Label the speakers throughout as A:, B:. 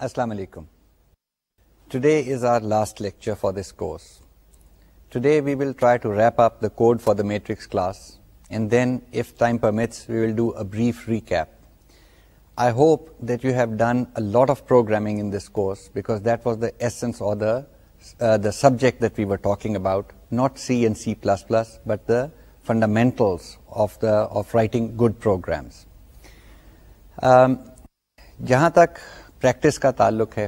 A: السلام علیکم today is our last lecture for this course today we will try to wrap up the code for the matrix class and then if time permits we will do a brief recap I hope that you have done a lot of programming in this course because that was the essence of the the subject that we were talking about not C and C plus plus but the fundamentals of the of writing good programs جہاں تک practice کا تعلق ہے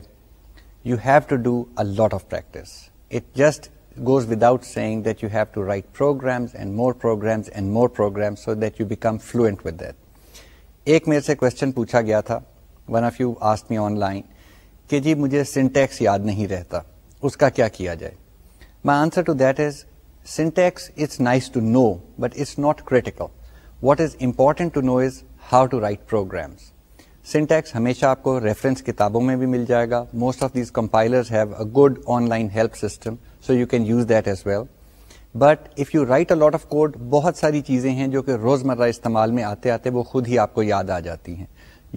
A: you have to do a lot of practice it just goes without seeing that you have to write programs and more programs and more programs that you become fluent with that ایک میرے سے question پوچھا گیا تھا one of you آس me online کہ جی مجھے سنٹیکس یاد نہیں رہتا اس کا کیا کیا جائے my answer to that is syntax it's nice to know but it not critical what is important to know is how to write programs syntax ہمیشہ آپ کو ریفرنس کتابوں میں بھی مل جائے گا most of these compilers have a good online help system so you can use that as well but if you write a lot of code بہت ساری چیزیں ہیں جو کہ روز مرہ استعمال میں آتے آتے وہ خود ہی آپ کو یاد آ جاتی ہیں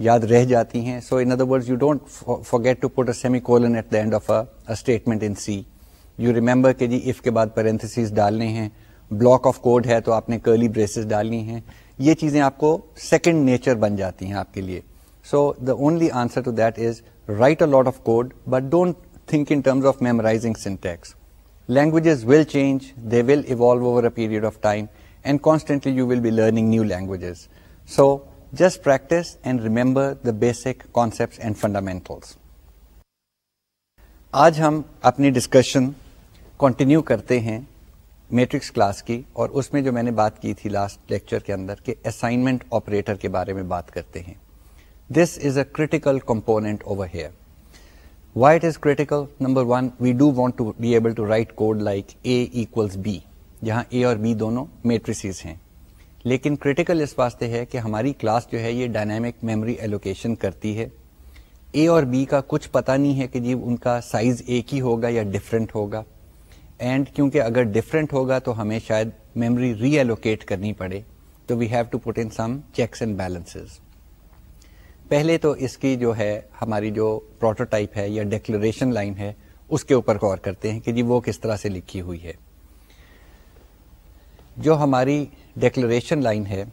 A: یاد رہ جاتی ہیں so in other word you don't to a semicolon at the end of statement in C you remember کہ جی اف کے بعد پیرنتھس ڈالنے ہیں بلاک آف کوڈ ہے تو آپ نے کرلی بریسز ڈالنی ہیں یہ چیزیں آپ کو سیکنڈ نیچر بن جاتی ہیں آپ کے لیے so the only answer to that is write a lot of code but don't think in terms of memorising syntax languages will change they will evolve over a period of time and constantly you will be learning new languages so just practice and remember the basic concepts and fundamentals آج ہم اپنی discussion continue کرتے ہیں matrix class کی اور اس میں جو میں نے بات کی تھی لاسٹ لیکچر کے اندر کہ اسائنمنٹ آپریٹر کے بارے میں بات کرتے ہیں this is a critical component why it is critical number one we do want be able like a equal b جہاں اے اور بی دونوں میٹریسیز ہیں لیکن کریٹیکل اس واسطے ہے کہ ہماری کلاس جو ہے یہ ڈائنامک میموری ایلوکیشن کرتی ہے اے اور بی کا کچھ پتہ نہیں ہے کہ جی ان کا سائز ایک ہی ہوگا یا ڈفرینٹ ہوگا اینڈ کیونکہ اگر ڈفرینٹ ہوگا تو ہمیں شاید میموری ری ایلوکیٹ کرنی پڑے تو we have to put in some checks and balances پہلے تو اس کی جو ہے ہماری جو پروٹوٹائپ ہے یا ڈیکلریشن لائن ہے اس کے اوپر غور کرتے ہیں کہ جی وہ کس طرح سے لکھی ہوئی ہے جو ہماری ڈیکلریشن لائن ہے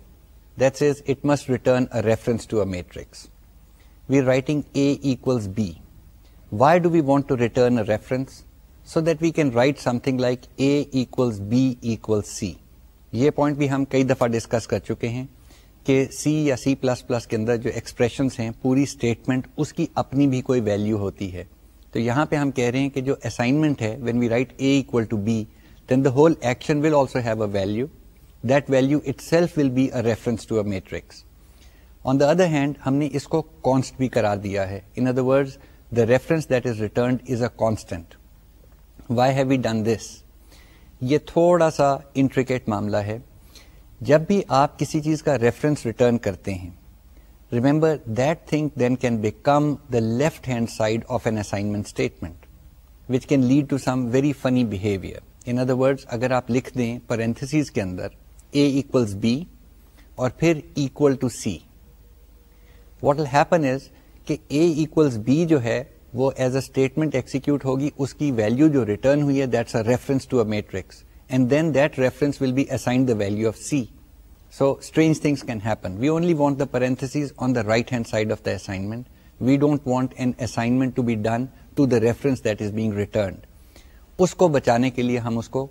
A: that is it must return reference to a matrix we writing a equal b why do we want to return reference so that we can write something like a equal b equal c یہ point بھی ہم کئی دفعہ discuss کر چکے ہیں کہ C یا سی پلس پلس کے اندر جو ایکسپریشنس ہیں پوری اسٹیٹمنٹ اس کی اپنی بھی کوئی ویلو ہوتی ہے تو یہاں پہ ہم کہہ رہے ہیں کہ جو اسائنمنٹ ہے when we write a equal to b then the whole action will also have a that value itself will be a reference to a matrix on the other hand ہم نے اس کو کانسٹ بھی دیا ہے in other word the reference that is is returned a constant why have we done this یہ تھوڑا سا انٹریکیٹ معاملہ ہے جب بھی آپ کسی چیز کا ریفرنس ریٹرن کرتے ہیں remember that thing then can become the left hand side of an assignment statement which can lead to some very funny behaviour in other word اگر آپ لکھ دیں پرینتھس کے اندر اے ایکولس بی اور پھر equal to c what will happen is کہ اے equals B جو ہے وہ ایز اے اسٹیٹمنٹ ایکسیکیوٹ ہوگی اس کی ویلو جو ریٹرن ہوئی ہے that's a reference to a matrix value of c سوج کی right hand side of the assign اس کو بچانے کے لیے ہم اس کو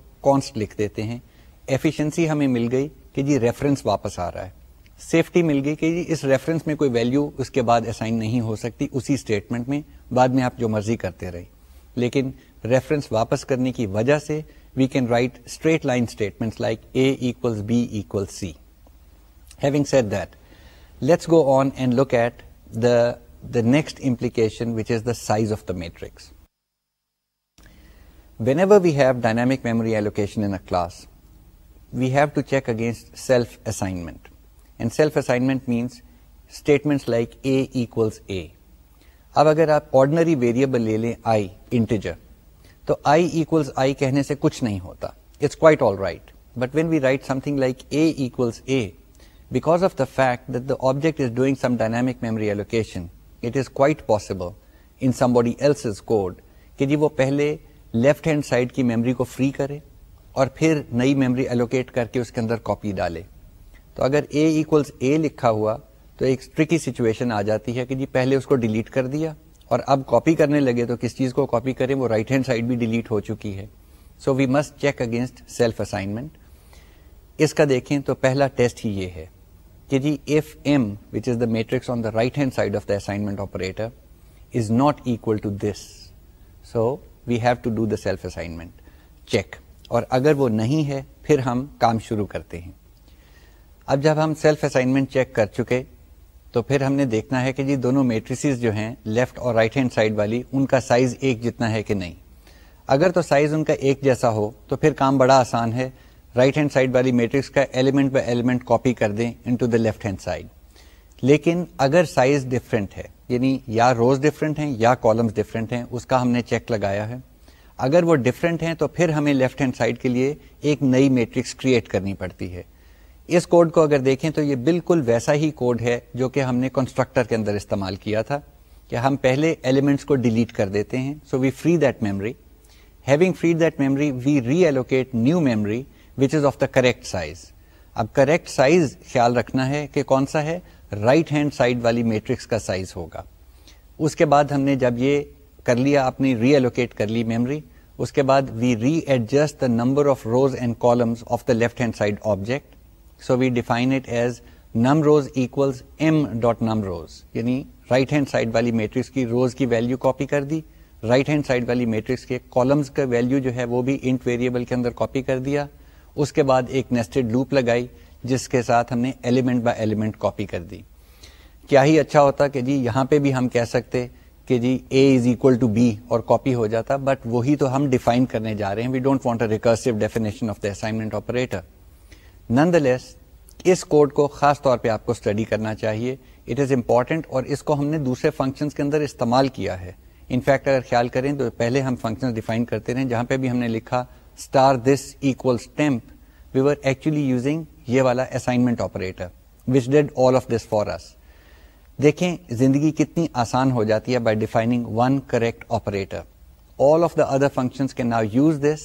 A: لکھ دیتے ہیں ایفیشنسی ہمیں مل گئی کہ جی ریفرنس واپس آ رہا ہے سیفٹی مل گئی کہ جی اس ریفرنس میں کوئی ویلیو اس کے بعد اسائن نہیں ہو سکتی اسی اسٹیٹمنٹ میں بعد میں آپ جو مرضی کرتے رہیں لیکن ریفرنس واپس کرنے کی وجہ سے we can write straight line statement like a equal c having set that let's go on and look at the next size of the matrix whenever we have dynamic memory allocation we have to check against self assignment self assignment means statement like a اب اگر آپ ordinary variable لے لیں آئی integer تو آئی equal I کہنے سے کچھ نہیں ہوتا it's quite all right but when we write something like a a because of the fact that the object is doing some dynamic memory allocation it is quite possible in somebody else is code کہ جی وہ پہلے left hand side کی memory کو free کرے اور پھر نئی میموری الوکیٹ کر کے اس کے اندر کاپی ڈالے تو اگر اے ایکولس اے لکھا ہوا تو ایک ٹرکی سچویشن آ جاتی ہے کہ جی پہلے اس کو ڈیلیٹ کر دیا اور اب کاپی کرنے لگے تو کس چیز کو کاپی کریں وہ رائٹ ہینڈ سائڈ بھی ڈیلیٹ ہو چکی ہے so we must check against self assignment اس کا دیکھیں تو پہلا ٹیسٹ ہی یہ ہے کہ جی if m which is the matrix on the right hand side of the assignment operator is not equal to this so we have to do the self assignment check اور اگر وہ نہیں ہے پھر ہم کام شروع کرتے ہیں اب جب ہم سیلف اسائنمنٹ چیک کر چکے تو پھر ہم نے دیکھنا ہے کہ جی دونوں میٹریسز جو ہیں لیفٹ اور رائٹ ہینڈ سائڈ والی ان کا سائز ایک جتنا ہے کہ نہیں اگر تو سائز ان کا ایک جیسا ہو تو پھر کام بڑا آسان ہے رائٹ ہینڈ سائڈ والی میٹرکس کا ایلیمنٹ بائی ایلیمنٹ کاپی کر دیں ان لیفٹ ہینڈ سائڈ لیکن اگر سائز ڈفرینٹ ہے یعنی یا روز ڈفرینٹ ہیں یا کالمز ڈفرینٹ ہیں اس کا ہم نے چیک لگایا ہے اگر وہ ڈفرینٹ ہیں تو پھر ہمیں لیفٹ ہینڈ سائڈ کے لیے ایک نئی میٹرکس کریٹ کرنی پڑتی ہے اس کوڈ کو اگر دیکھیں تو یہ بالکل ویسا ہی کوڈ ہے جو کہ ہم نے کنسٹرکٹر کے اندر استعمال کیا تھا کہ ہم پہلے ایلیمنٹس کو ڈیلیٹ کر دیتے ہیں so we free that memory having free that memory we reallocate new memory which is of the correct size اب کریکٹ سائز خیال رکھنا ہے کہ کون سا ہے رائٹ ہینڈ سائڈ والی میٹرکس کا سائز ہوگا اس کے بعد ہم نے جب یہ کر لیا اپنی ری ایلوکیٹ کر لی میمری اس کے بعد we readjust the number of rows and columns of the left hand side object so we define it as num rows equals m dot num rows یعنی رائٹ ہینڈ سائڈ والی matrix کی rows کی value copy کر دی right hand side والی matrix کے columns کا value جو ہے وہ بھی انٹ ویریبل کے اندر کاپی کر دیا اس کے بعد ایک نیسٹڈ لوپ لگائی جس کے ساتھ ہم نے ایلیمنٹ بائی ایلیمنٹ کاپی کر دی کیا ہی اچھا ہوتا کہ جی یہاں پہ بھی ہم کہہ سکتے کہ جی a is equal to b اور کاپی ہو جاتا بٹ وہی تو ہم ڈیفائن کرنے جا رہے ہیں we don't want a recursive definition of the assignment operator nonetheless us code کو خاص طور پہ آپ کو اسٹڈی کرنا چاہیے اٹ از امپورٹنٹ اور اس کو ہم نے دوسرے فنکشن کے اندر استعمال کیا ہے انفیکٹ اگر خیال کریں تو پہلے ہم فنکشن ڈیفائن کرتے رہے جہاں پہ بھی ہم نے لکھا star this we actually using یہ والا assignment operator which did all of this for دیکھیں زندگی کتنی آسان ہو جاتی ہے by defining one correct operator all of the other function can now use this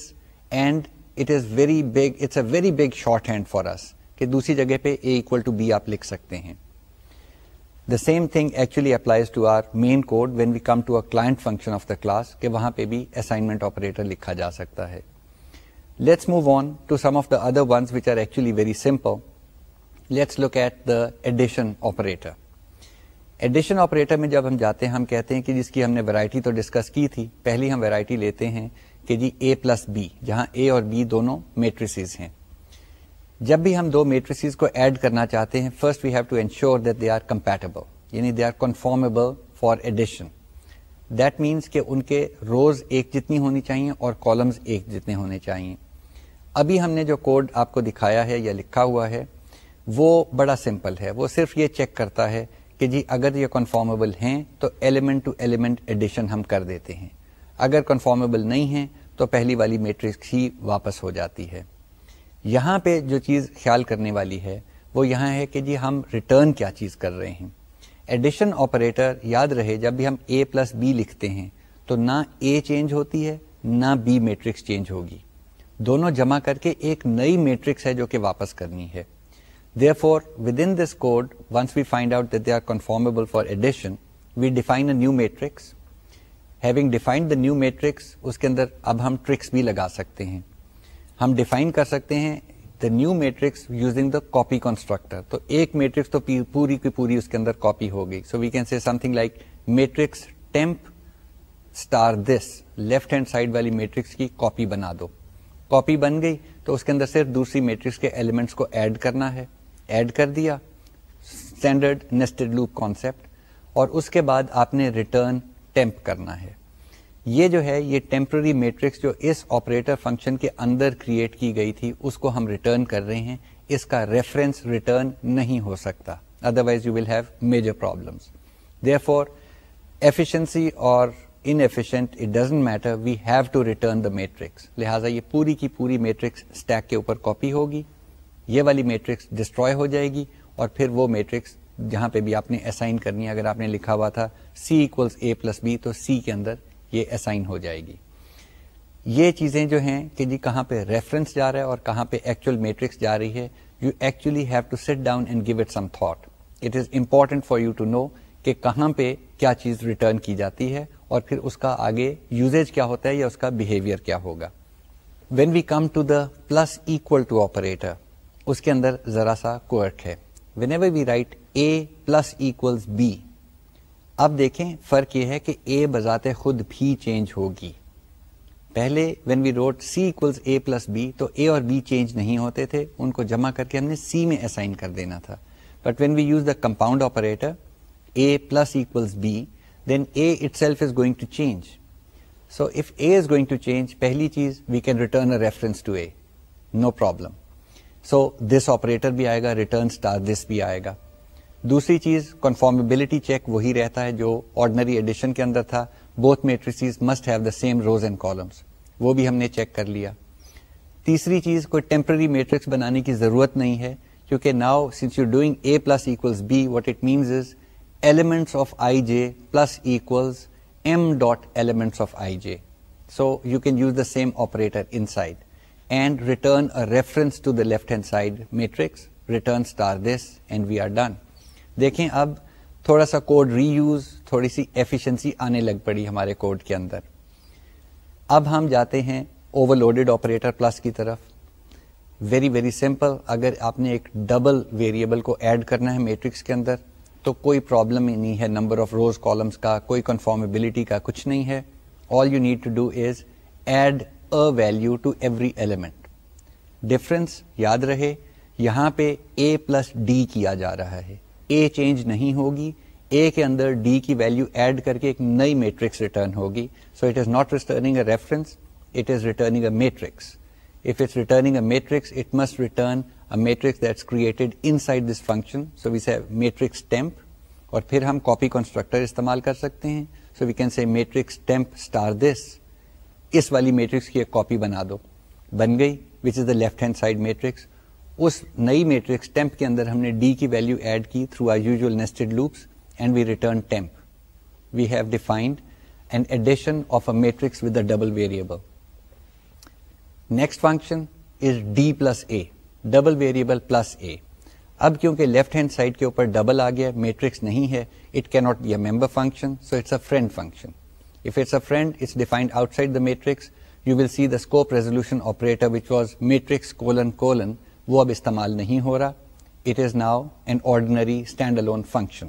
A: and it is very very big big it's a shorthand for اس کہ دوسری جگہ پہ پہ a equal to to to to b آپ لکھ سکتے ہیں the the the same thing actually actually applies are are main code when we come client function of of class کہ وہاں بھی اسائنمنٹ آپریٹر لکھا جا سکتا ہے let's let's move on some other ones which very simple look at the addition operator operator addition میں جب ہم جاتے ہیں ہم کہتے ہیں کہ جس کی ہم نے ورائٹی تو ڈسکس کی تھی پہلی ہم ورائٹی لیتے ہیں کہ جی اے پلس بی جہاں اے اور بی دونوں میٹریسیز ہیں جب بھی ہم دو میٹریسیز کو ایڈ کرنا چاہتے ہیں first we have to ensure that that they they are are compatible یعنی کنفارمیبل فار ایڈیشن مینس کہ ان کے روز ایک جتنی ہونی چاہیے اور کالمز ایک جتنے ہونے چاہیے ابھی ہم نے جو کوڈ آپ کو دکھایا ہے یا لکھا ہوا ہے وہ بڑا سمپل ہے وہ صرف یہ چیک کرتا ہے کہ جی اگر یہ کنفارمیبل ہیں تو ایلیمنٹ ٹو ایلیمنٹ ایڈیشن ہم کر دیتے ہیں اگر کنفارمیبل نہیں ہیں تو پہلی والی میٹرکس ہی واپس ہو جاتی ہے یہاں پہ جو چیز خیال کرنے والی ہے وہ یہاں ہے کہ جی ہم ریٹرن کیا چیز کر رہے ہیں ایڈیشن آپریٹر یاد رہے جب بھی ہم اے پلس بی لکھتے ہیں تو نہ اے چینج ہوتی ہے نہ بی میٹرکس چینج ہوگی دونوں جمع کر کے ایک نئی میٹرکس ہے جو کہ واپس کرنی ہے therefore within this code once we we find out they are conformable for addition define a new matrix having defined the new matrix اس کے اندر اب ہم ٹرکس بھی لگا سکتے ہیں ہم ڈیفائن کر سکتے ہیں the new matrix using the copy constructor تو ایک میٹرکس تو پوری کی پوری اس کے اندر کاپی ہو گئی so we can see something like matrix temp star this left hand side والی میٹرکس کی کاپی بنا دو کاپی بن گئی تو اس کے اندر صرف دوسری میٹرکس کے ایلیمنٹس کو ایڈ کرنا ہے ایڈ کر دیا اسٹینڈرڈ نیسٹڈ لوپ کانسیپٹ اور اس کے بعد آپ نے ریٹرن ٹیمپ کرنا ہے یہ جو ہے یہ ٹیمپرری میٹرکس جو اس آپریٹر فنکشن کے اندر کریٹ کی گئی تھی اس کو ہم ریٹرن کر رہے ہیں اس کا ریفرنس ریٹرن نہیں ہو سکتا otherwise you will have major problem for efficiency اور inefficient it doesn't matter we have to return the matrix لہٰذا یہ پوری کی پوری میٹرکس اسٹیک کے اوپر کاپی ہوگی یہ والی میٹرکس ڈسٹروائے ہو جائے گی اور پھر وہ میٹرکس جہاں پہ بھی آپ نے اسائن کرنی ہے اگر آپ نے لکھا ہوا تھا C equals A plus B تو سی کے اندر یہ اسائن ہو جائے گی یہ چیزیں جو ہیں کہ جی کہاں پہ ریفرنس جا رہا ہے اور کہاں پہ ایکچوئل میٹرکس جا رہی ہے you actually have to sit down and give it some thought it is important for you to know کہ کہاں پہ کیا چیز ریٹرن کی جاتی ہے اور پھر اس کا آگے یوزیج کیا ہوتا ہے یا اس کا بیہیویئر کیا ہوگا when we come to the plus equal to operator اس کے اندر ذرا سا کوئرک ہے whenever we write a plus equals b اب دیکھیں فرق یہ ہے کہ اے بذات خود بھی چینج ہوگی پہلے when we wrote c equals a plus b تو اے اور بی چینج نہیں ہوتے تھے ان کو جمع کر کے ہم نے سی میں اسائن کر دینا تھا but when we use the compound operator a plus b then a itself is going to change so if a is going to change پہلی چیز we can return a reference to a no problem so this operator بھی آئے گا return star this بھی آئے گا دوسری چیز کنفارمیبلٹی check وہی رہتا ہے جو آرڈنری ایڈیشن کے اندر تھا both matrices must have the same rows and columns وہ بھی ہم نے چیک کر لیا تیسری چیز کوئی ٹیمپرری میٹرکس بنانے کی ضرورت نہیں ہے کیونکہ now since you doing a plus equals b what it means is elements of i j plus equals m dot elements of i j so you can use the same operator inside and return reference to the left hand side matrix return star this and we are done دیکھیں اب تھوڑا سا code reuse تھوڑی سی efficiency آنے لگ پڑی ہمارے کوڈ کے اندر اب ہم جاتے ہیں اوور لوڈیڈ آپریٹر پلس کی طرف ویری ویری سمپل اگر آپ نے ایک ڈبل ویریبل کو ایڈ کرنا ہے میٹرکس کے اندر تو کوئی پرابلم ہی نہیں ہے نمبر آف روز کالمس کا کوئی کنفارمیبلٹی کا کچھ نہیں ہے all you need to do is add a value to every element difference یاد رہے یہاں پہ اے پلس ڈی کیا جا رہا ہے اے چینج نہیں ہوگی اے کے اندر ڈی کی ویلو ایڈ کر کے ایک نئی میٹرکس ریٹرن ہوگی so it is not returning returning matrix if it's returning side this function so matrix temp اور پھر ہم کاپی کنسٹرکٹر استعمال کر سکتے ہیں so we can see matrix temp star this اس والی میٹرکس کی ایک کاپی بنا دو بن گئی which is the left hand side matrix اس نئی میٹرکس ٹیمپ کے اندر ہم نے ڈی کی ویلیو ایڈ کی through our nested loops and we we return temp have defined an addition of a a matrix with double variable next function is d plus a double variable plus a اب کیونکہ left hand side کے اوپر double آ گیا matrix نہیں ہے it can not be a a a member function function so it's it's it's friend friend if defined outside the the matrix you will see scope resolution operator which was matrix colon colon وہ اب استعمال نہیں ہو رہا it is now an ordinary standalone function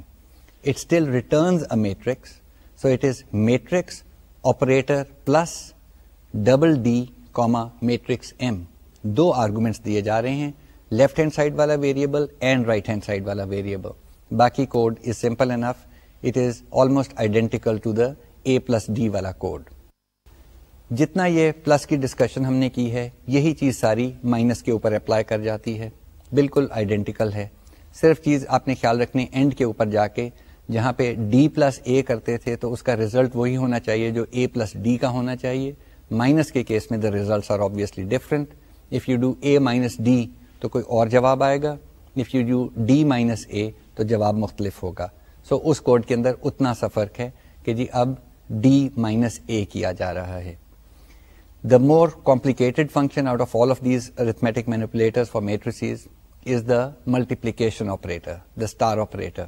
A: it still returns a matrix so it is matrix operator plus double d comma matrix m do arguments دیے جا رہے ہیں لیفٹ ہینڈ سائڈ والا variable and right hand side والا variable باقی code is simple enough it is almost identical to the A plus D والا code جتنا یہ پلس کی ڈسکشن ہم نے کی ہے یہی چیز ساری مائنس کے اوپر اپلائی کر جاتی ہے بالکل آئیڈینٹیکل ہے صرف چیز آپ نے خیال رکھنے اینڈ کے اوپر جا کے جہاں پہ ڈی پلس اے کرتے تھے تو اس کا ریزلٹ وہی ہونا چاہیے جو اے پلس ڈی کا ہونا چاہیے مائنس کے کیس میں the results are obviously different if you do A minus D تو کوئی اور جواب آئے گا if you do D minus A تو جواب مختلف ہوگا سو so, اس کوڈ کے اندر اتنا سا فرق ہے کہ جی اب ڈی مائنس اے کیا جا رہا ہے the market function out of all of these arithmetic manipulator operator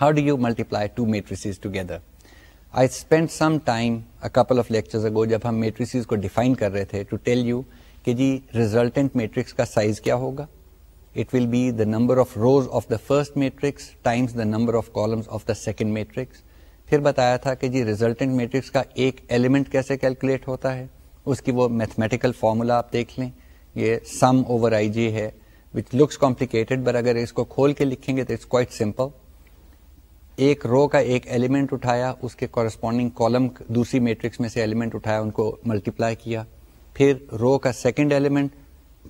A: how do you multiply two matrices together I spend some time of کو ڈیفائن کر رہے تھے first matrix number of columns of the second matrix پھر بتایا تھا کہ جی resultant matrix کا ایک ایلیمنٹ کیسے کیلکولیٹ ہوتا ہے اس کی وہ میتھمیٹیکل فارمولا آپ دیکھ لیں یہ سم اوور آئی جی ہے وچ لکس کمپلیکیٹڈ بٹ اگر اس کو کھول کے لکھیں گے تو اٹس کوائٹ سمپل ایک رو کا ایک ایلیمنٹ اٹھایا اس کے کورسپونڈنگ کالم دوسری میٹرکس میں سے ایلیمنٹ اٹھایا ان کو ملٹیپلائی کیا پھر رو کا سیکنڈ ایلیمنٹ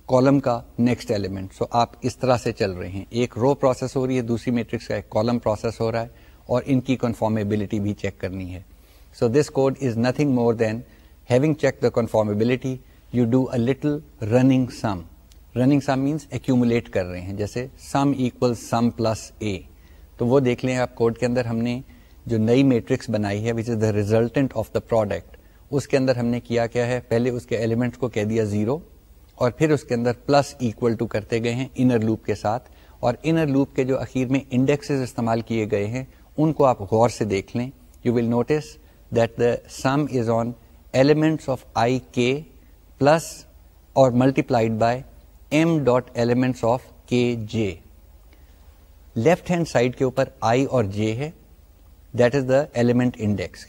A: کالم کا نیکسٹ ایلیمنٹ سو آپ اس طرح سے چل رہے ہیں ایک رو پروسیس ہو رہی ہے دوسری میٹرکس کا ایک کالم پروسیس ہو رہا ہے اور ان کی کنفارمیبلٹی بھی چیک کرنی ہے so this code is nothing more than having little you do a little running accumulate کر رہے ہیں جیسے تو وہ دیکھ لیں آپ کوڈ کے اندر ہم نے جو نئی میٹرکس بنائی ہے which is the resultant of the product اس کے اندر ہم نے کیا کیا ہے پہلے اس کے ایلیمنٹ کو کہہ دیا زیرو اور پھر اس کے اندر پلس ایکول ٹو کرتے گئے ہیں انر لوپ کے ساتھ اور انر لوپ کے جو اخیر میں انڈیکسز استعمال کیے گئے ہیں ان کو آپ غور سے دیکھ لیں you will notice that the sum is on elements of I K plus اور multiplied by M dot elements of K J left hand side کے اوپر آئی اور جے ہے that is the element index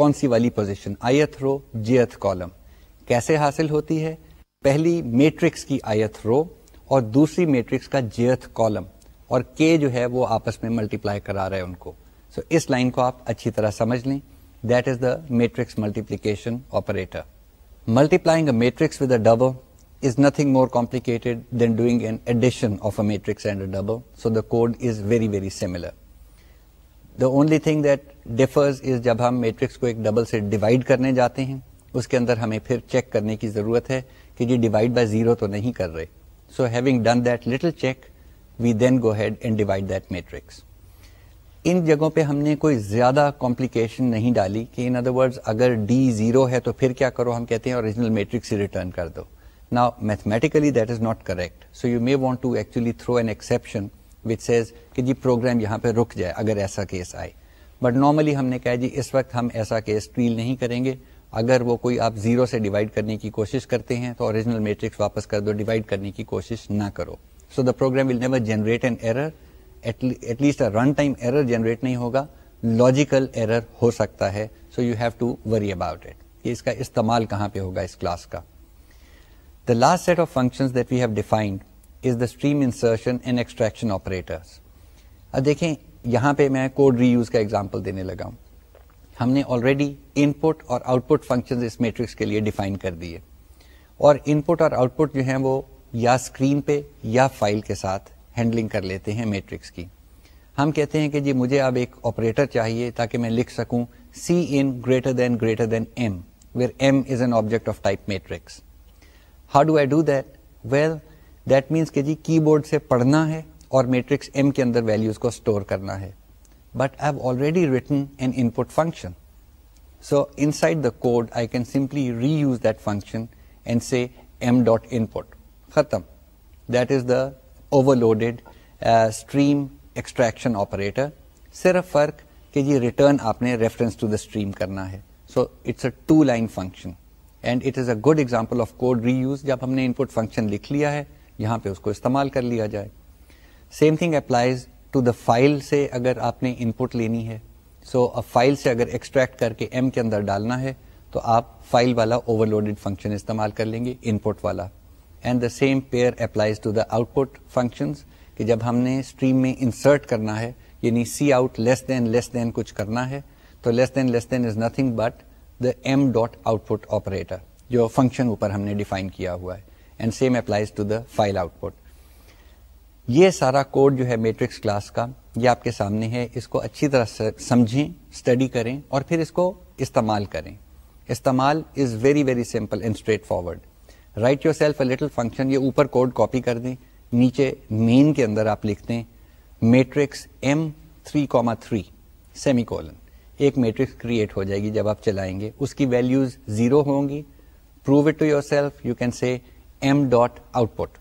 A: کون سی والی position I row J column کیسے حاصل ہوتی ہے پہلی میٹرکس کی آئی رو اور دوسری میٹرکس کا جے ایتھ کالم اور کے جو ہے وہ آپس میں ملٹی پلائی کرا رہا ہے ان کو سو so, اس لائن کو آپ اچھی طرح سمجھ لیں matrix multiplication operator multiplying matrix nothing more complication code is very very similar the only thing جب ہم میٹرکس کو ایک ڈبل سے ڈیوائڈ کرنے جاتے ہیں اس کے اندر ہمیں پھر چیک کرنے کی ضرورت ہے کہ جی ڈیوائڈ بائی زیرو تو نہیں کر رہے so having done that little check we then go head that matrix ان جگہوں پہ ہم نے کوئی زیادہ کمپلیکیشن نہیں ڈالی کہ ان ادر اگر ڈی زیرو ہے تو پھر کیا کرو ہم کہتے ہیں اوریجنل میٹرک سے ریٹرن کر دو نا mathematically that is not correct so you may want to actually throw an exception G program یہاں پہ رک جائے اگر ایسا کیس آئے بٹ نارملی ہم نے کہا جی اس وقت ہم ایسا کیس ٹریل نہیں کریں گے اگر وہ کوئی آپ زیرو سے ڈیوائڈ کرنے کی کوشش کرتے ہیں تو اوریجنل میٹرکس واپس کر دو ڈیوائڈ کرنے کی کوشش نہ کرو so the program will never generate an error at least run time error generate نہیں ہوگا لاجیکل ایرر ہو سکتا ہے so you have to worry about it کہ اس کا استعمال کہاں پہ ہوگا اس کلاس کا the last set of function that we have defined is the stream insertion and extraction operators اب دیکھیں یہاں پہ میں کوڈ ری یوز کا ایگزامپل دینے لگا ہوں ہم نے آلریڈی ان پٹ اور آؤٹ پٹ فنکشن اس میٹرکس کے لیے ڈیفائن کر دیے اور ان پٹ اور آؤٹ پٹ جو ہیں وہ یا اسکرین پہ یا فائل کے ساتھ ہینڈلنگ کر لیتے ہیں میٹرکس کی ہم کہتے ہیں کہ جی مجھے اب ایک آپریٹر چاہیے تاکہ میں لکھ سکوں cin greater than greater than m where m is an object of type matrix how do I do that well that means کہ جی کی بورڈ سے پڑھنا ہے اور میٹرکس ایم کے اندر ویلوز کو اسٹور کرنا ہے but I already written an input function so inside the code I can simply reuse that function and سے ایم ڈاٹ ان پٹ ختم that is the overloaded stream extraction operator صرف فرق کہ جی return آپ نے ریفرنس ٹو دا اسٹریم کرنا ہے so it's a two line function and it is a good example of code reuse جب ہم نے ان پٹ فنکشن لکھ لیا ہے یہاں پہ اس کو استعمال کر لیا جائے same thing applies to the file سے اگر آپ نے ان پٹ لینی ہے سو so, فائل سے اگر ایکسٹریکٹ کر کے ایم کے اندر ڈالنا ہے تو آپ فائل والا اوور لوڈیڈ فنکشن استعمال کر لیں گے ان پٹ والا and the same pair applies to the output function کہ جب ہم نے اسٹریم میں انسرٹ کرنا ہے یعنی C out less than less دین کچھ کرنا ہے تو less than less than is nothing but the M dot output operator جو فنکشن اوپر ہم نے ڈیفائن کیا ہوا ہے and same applies to the file output یہ سارا کوڈ جو ہے میٹرکس کلاس کا یہ آپ کے سامنے ہے اس کو اچھی طرح سمجھیں اسٹڈی کریں اور پھر اس کو استعمال کریں استعمال is very very simple and straightforward write yourself a little function یہ اوپر کوڈ کاپی کر دیں نیچے مین کے اندر آپ لکھ دیں matrix M three comma three semicolon ایک میٹرکس کریٹ ہو جائے گی جب آپ چلائیں گے اس کی ویلوز زیرو ہوں گی prove it to yourself you can see M dot output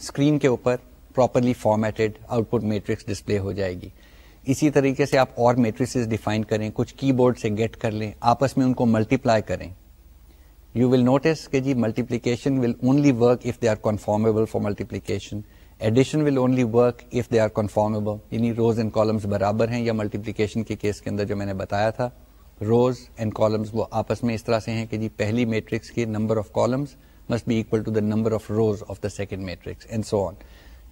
A: screen کے اوپر properly formatted output matrix display ہو جائے گی اسی طریقے سے آپ اور میٹرکس ڈیفائن کریں کچھ کی بورڈ سے گیٹ کر لیں آپس میں ان کو ملٹیپلائی کریں یو ول نوٹس کہ جی multiplication will only work if they are conformable for multiplication addition will only work if they are conformable یعنی روز اینڈ کالمس برابر ہیں یا ملٹیپلیکیشن کے کیس کے اندر جو میں نے بتایا تھا روز اینڈ کالمس وہ آپس میں اس طرح سے ہیں کہ جی پہلی میٹرکس کے number of columns must be equal to the number of rows of the second matrix and so on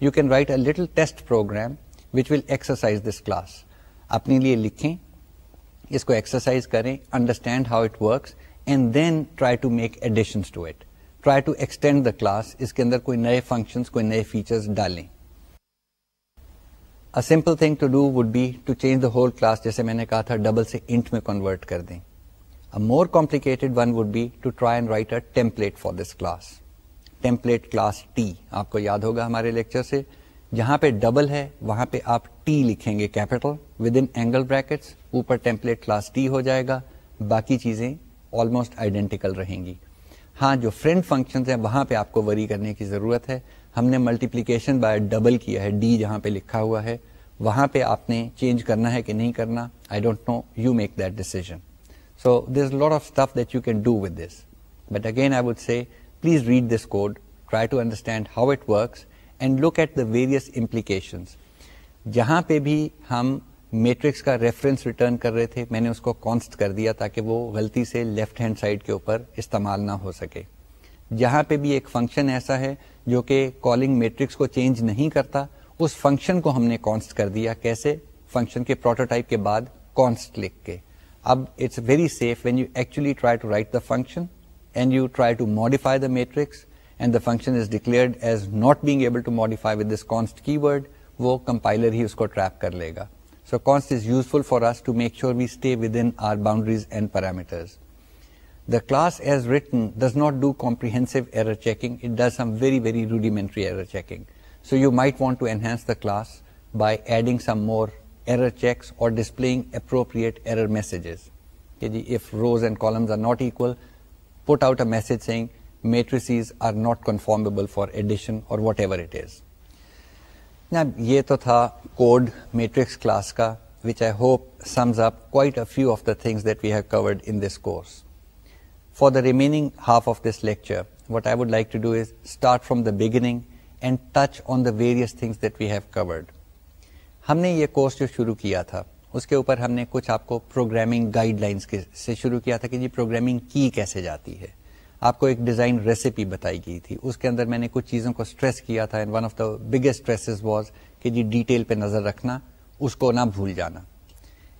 A: you can write a little test program which will exercise this class اپنے لیے لکھیں اس کو exercise کریں understand how it works and then try try to to to make it extend the class اس کے اندر کوئی کوئی نئے نئے فنکشنس فیچرس ڈالیں simple thing to to do would be change the whole class جیسے میں نے کہا تھا ڈبل سے انٹ میں کنورٹ کر دیں more complicated one would be to try and write a template for this class template class T آپ کو یاد ہوگا ہمارے لیکچر سے جہاں پہ ڈبل ہے وہاں پہ آپ ٹی لکھیں گے capital with in angle brackets اوپر ٹیمپلیٹ کلاس ٹی ہو جائے گا باقی چیزیں آلموسٹ آئیڈینٹیکل رہیں گی ہاں جو فرینڈ فنکشنز ہیں وہاں پہ آپ کو وری کرنے کی ضرورت ہے ہم نے ملٹیپلیکیشن بائی ڈبل کیا ہے ڈی جہاں پہ لکھا ہوا ہے وہاں پہ آپ نے چینج کرنا ہے کہ نہیں کرنا I don't know you make that decision so this lot of stuff that you can do with this but again I would say please read this code try to understand how it works and look at the various implications جہاں پہ بھی ہم matrix کا reference return کر رہے تھے میں نے اس کو کانسٹ کر دیا تاکہ وہ غلطی سے لیفٹ ہینڈ سائڈ کے اوپر استعمال نہ ہو سکے جہاں پہ بھی ایک فنکشن ایسا ہے جو کہ کالنگ میٹرکس کو چینج نہیں کرتا اس فنکشن کو ہم نے کانسٹ کر دیا کیسے فنکشن کے پروٹوٹائپ کے بعد کانسٹ لکھ کے اب it's very safe when you actually try to write the function and you try to modify the matrix and the function is declared as not being able to modify with this const keyword وہ compiler ہی اس کو trap کر لے گا So const is useful for us to make sure we stay within our boundaries and parameters. The class as written does not do comprehensive error checking. It does some very, very rudimentary error checking. So you might want to enhance the class by adding some more error checks or displaying appropriate error messages. If rows and columns are not equal, put out a message saying matrices are not conformable for addition or whatever it is. جناب یہ تو تھا code matrix class کا which I hope sums up quite a few of the things that we have covered in this course for the remaining half of this lecture what I would like to do is start from the beginning and touch on the various things that we have covered ہم نے یہ course جو شروع کیا تھا اس کے اوپر ہم نے کچھ آپ کو پروگرامنگ گائڈ لائنس سے شروع کیا تھا کہ جی پروگرامنگ کی کیسے جاتی ہے آپ کو ایک ڈیزائن ریسیپی بتائی گئی تھی اس کے اندر میں نے کچھ چیزوں کو اسٹریس کیا تھا one of the biggest stress was کہ جی ڈیٹیل پہ نظر رکھنا اس کو نہ بھول جانا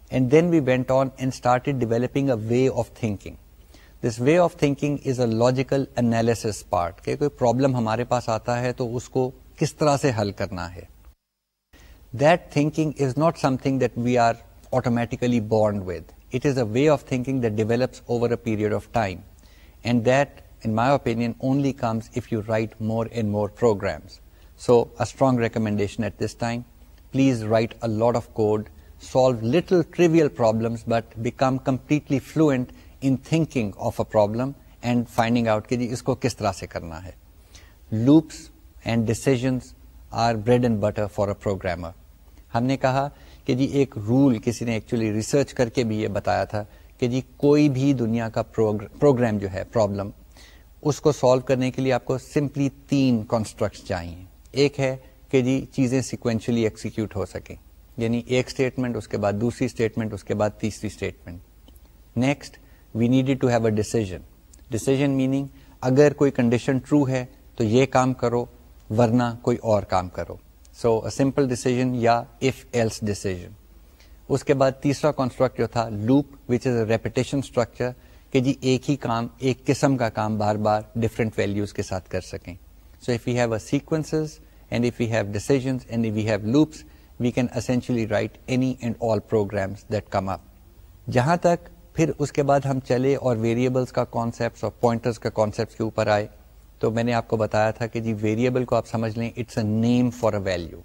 A: and then we went on start developing developing way of thinking this way of thinking is a logical analysis part کہ کوئی پرابلم ہمارے پاس آتا ہے تو اس کو کس طرح سے حل کرنا ہے that thinking is not something that we are automatically bound with it is a way of thinking that develops over a period of time and that in my opinion only comes if you write more and more programs so strong recommendation at this time please write a lot of code solve little problems but become completely fluent in thinking of a problem and finding out کہ جی اس کو کس طرح سے کرنا ہے loops and decisions are bread and butter for a programmer ہم نے کہا کہ جی ایک رول کسی نے ایکچولی ریسرچ کر کے بھی یہ بتایا تھا کہ جی کوئی بھی دنیا کا پروگرام جو ہے پرابلم اس کو سالو کرنے کے لیے آپ کو سمپلی تین کانسٹرکٹ چاہیے ایک ہے کہ جی چیزیں سیکوینشلی ایکسیکیوٹ ہو سکیں یعنی ایک اسٹیٹمنٹ اس کے بعد دوسری اسٹیٹمنٹ اس کے بعد تیسری statement next we need to have a decision decision meaning اگر کوئی کنڈیشن ٹرو ہے تو یہ کام کرو ورنہ کوئی اور کام کرو سو اے سمپل ڈیسیزن یا اف ایلس ڈیسیزن اس کے بعد تیسرا کانسٹرکٹ جو تھا loop which is a repetition structure کہ جی ایک ہی کام ایک قسم کا کام بار بار ڈفرینٹ ویلیوز کے ساتھ کر سکیں so if you have a sequences and if you have decisions and we have loops we can essentially write any and all programs that come up جہاں تک پھر اس کے بعد ہم چلے اور ویریبلس کا کانسیپٹس اور پوائنٹرس کا کانسیپٹس کے اوپر آئے تو میں نے آپ کو بتایا تھا کہ جی ویریبل کو آپ سمجھ لیں it's a name for a value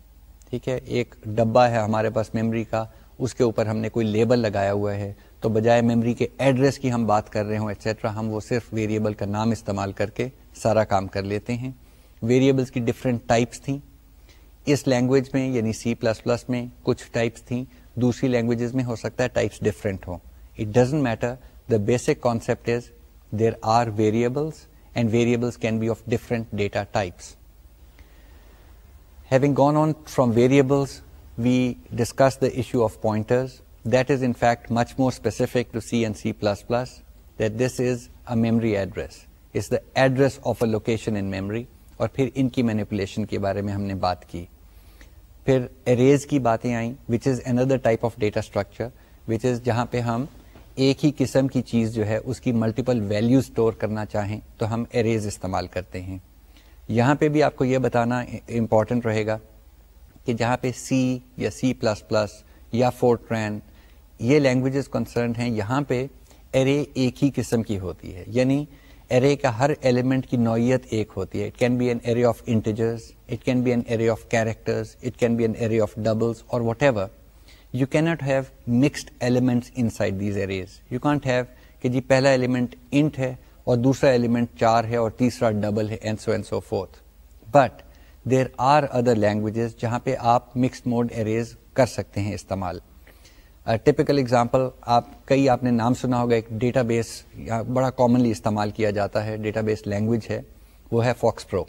A: ٹھیک ہے ایک ڈبہ ہے ہمارے پاس میمری کا اس کے اوپر ہم نے کوئی لیبل لگایا ہوا ہے تو بجائے میموری کے ایڈریس کی ہم بات کر رہے ہوں ایٹسٹرا ہم وہ صرف ویریبل کا نام استعمال کر کے سارا کام کر لیتے ہیں ویریبلس کی ڈفرینٹ ٹائپس تھیں اس لینگویج میں یعنی سی پلس پلس میں کچھ ٹائپس تھیں دوسری لینگویجز میں ہو سکتا ہے ٹائپس ڈفرینٹ ہوں it doesn't matter the basic concept is there are variables and variables can be of different data types having gone on from variables we discuss the issue of pointers that is in fact much more specific to C and C plus plus this is a memory address is the address of a location in memory اور پھر ان کی manipulation کے بارے میں ہم نے بات کی پھر اریز کی باتیں آئیں which is another type of data structure which is جہاں پہ ہم ایک ہی قسم کی چیز جو ہے اس کی ملٹیپل ویلیو اسٹور کرنا چاہیں تو ہم اریز استعمال کرتے ہیں یہاں پہ بھی آپ کو یہ بتانا امپورٹنٹ رہے گا کہ جہاں پہ سی یا سی پلس پلس یا فورٹرین ٹرین یہ لینگویجز کنسرن ہیں یہاں پہ ارے ایک ہی قسم کی ہوتی ہے یعنی ارے کا ہر ایلیمنٹ کی نوعیت ایک ہوتی ہے it can be an array of integers it can be an array of characters it can be an array of doubles اور whatever you can't have mixed elements inside these arrays you can't have کہ جی پہلا element int ہے اور دوسرا element چار ہے اور تیسرا ڈبل ہے and so and so forth but there are other languages جہاں پہ آپ مکس موڈ اریز کر سکتے ہیں استعمال ٹپکل اگزامپل آپ کئی آپ نے نام سنا ہوگا ایک ڈیٹا بیس بڑا کامنلی استعمال کیا جاتا ہے ڈیٹا بیس لینگویج ہے وہ ہے فوکس پرو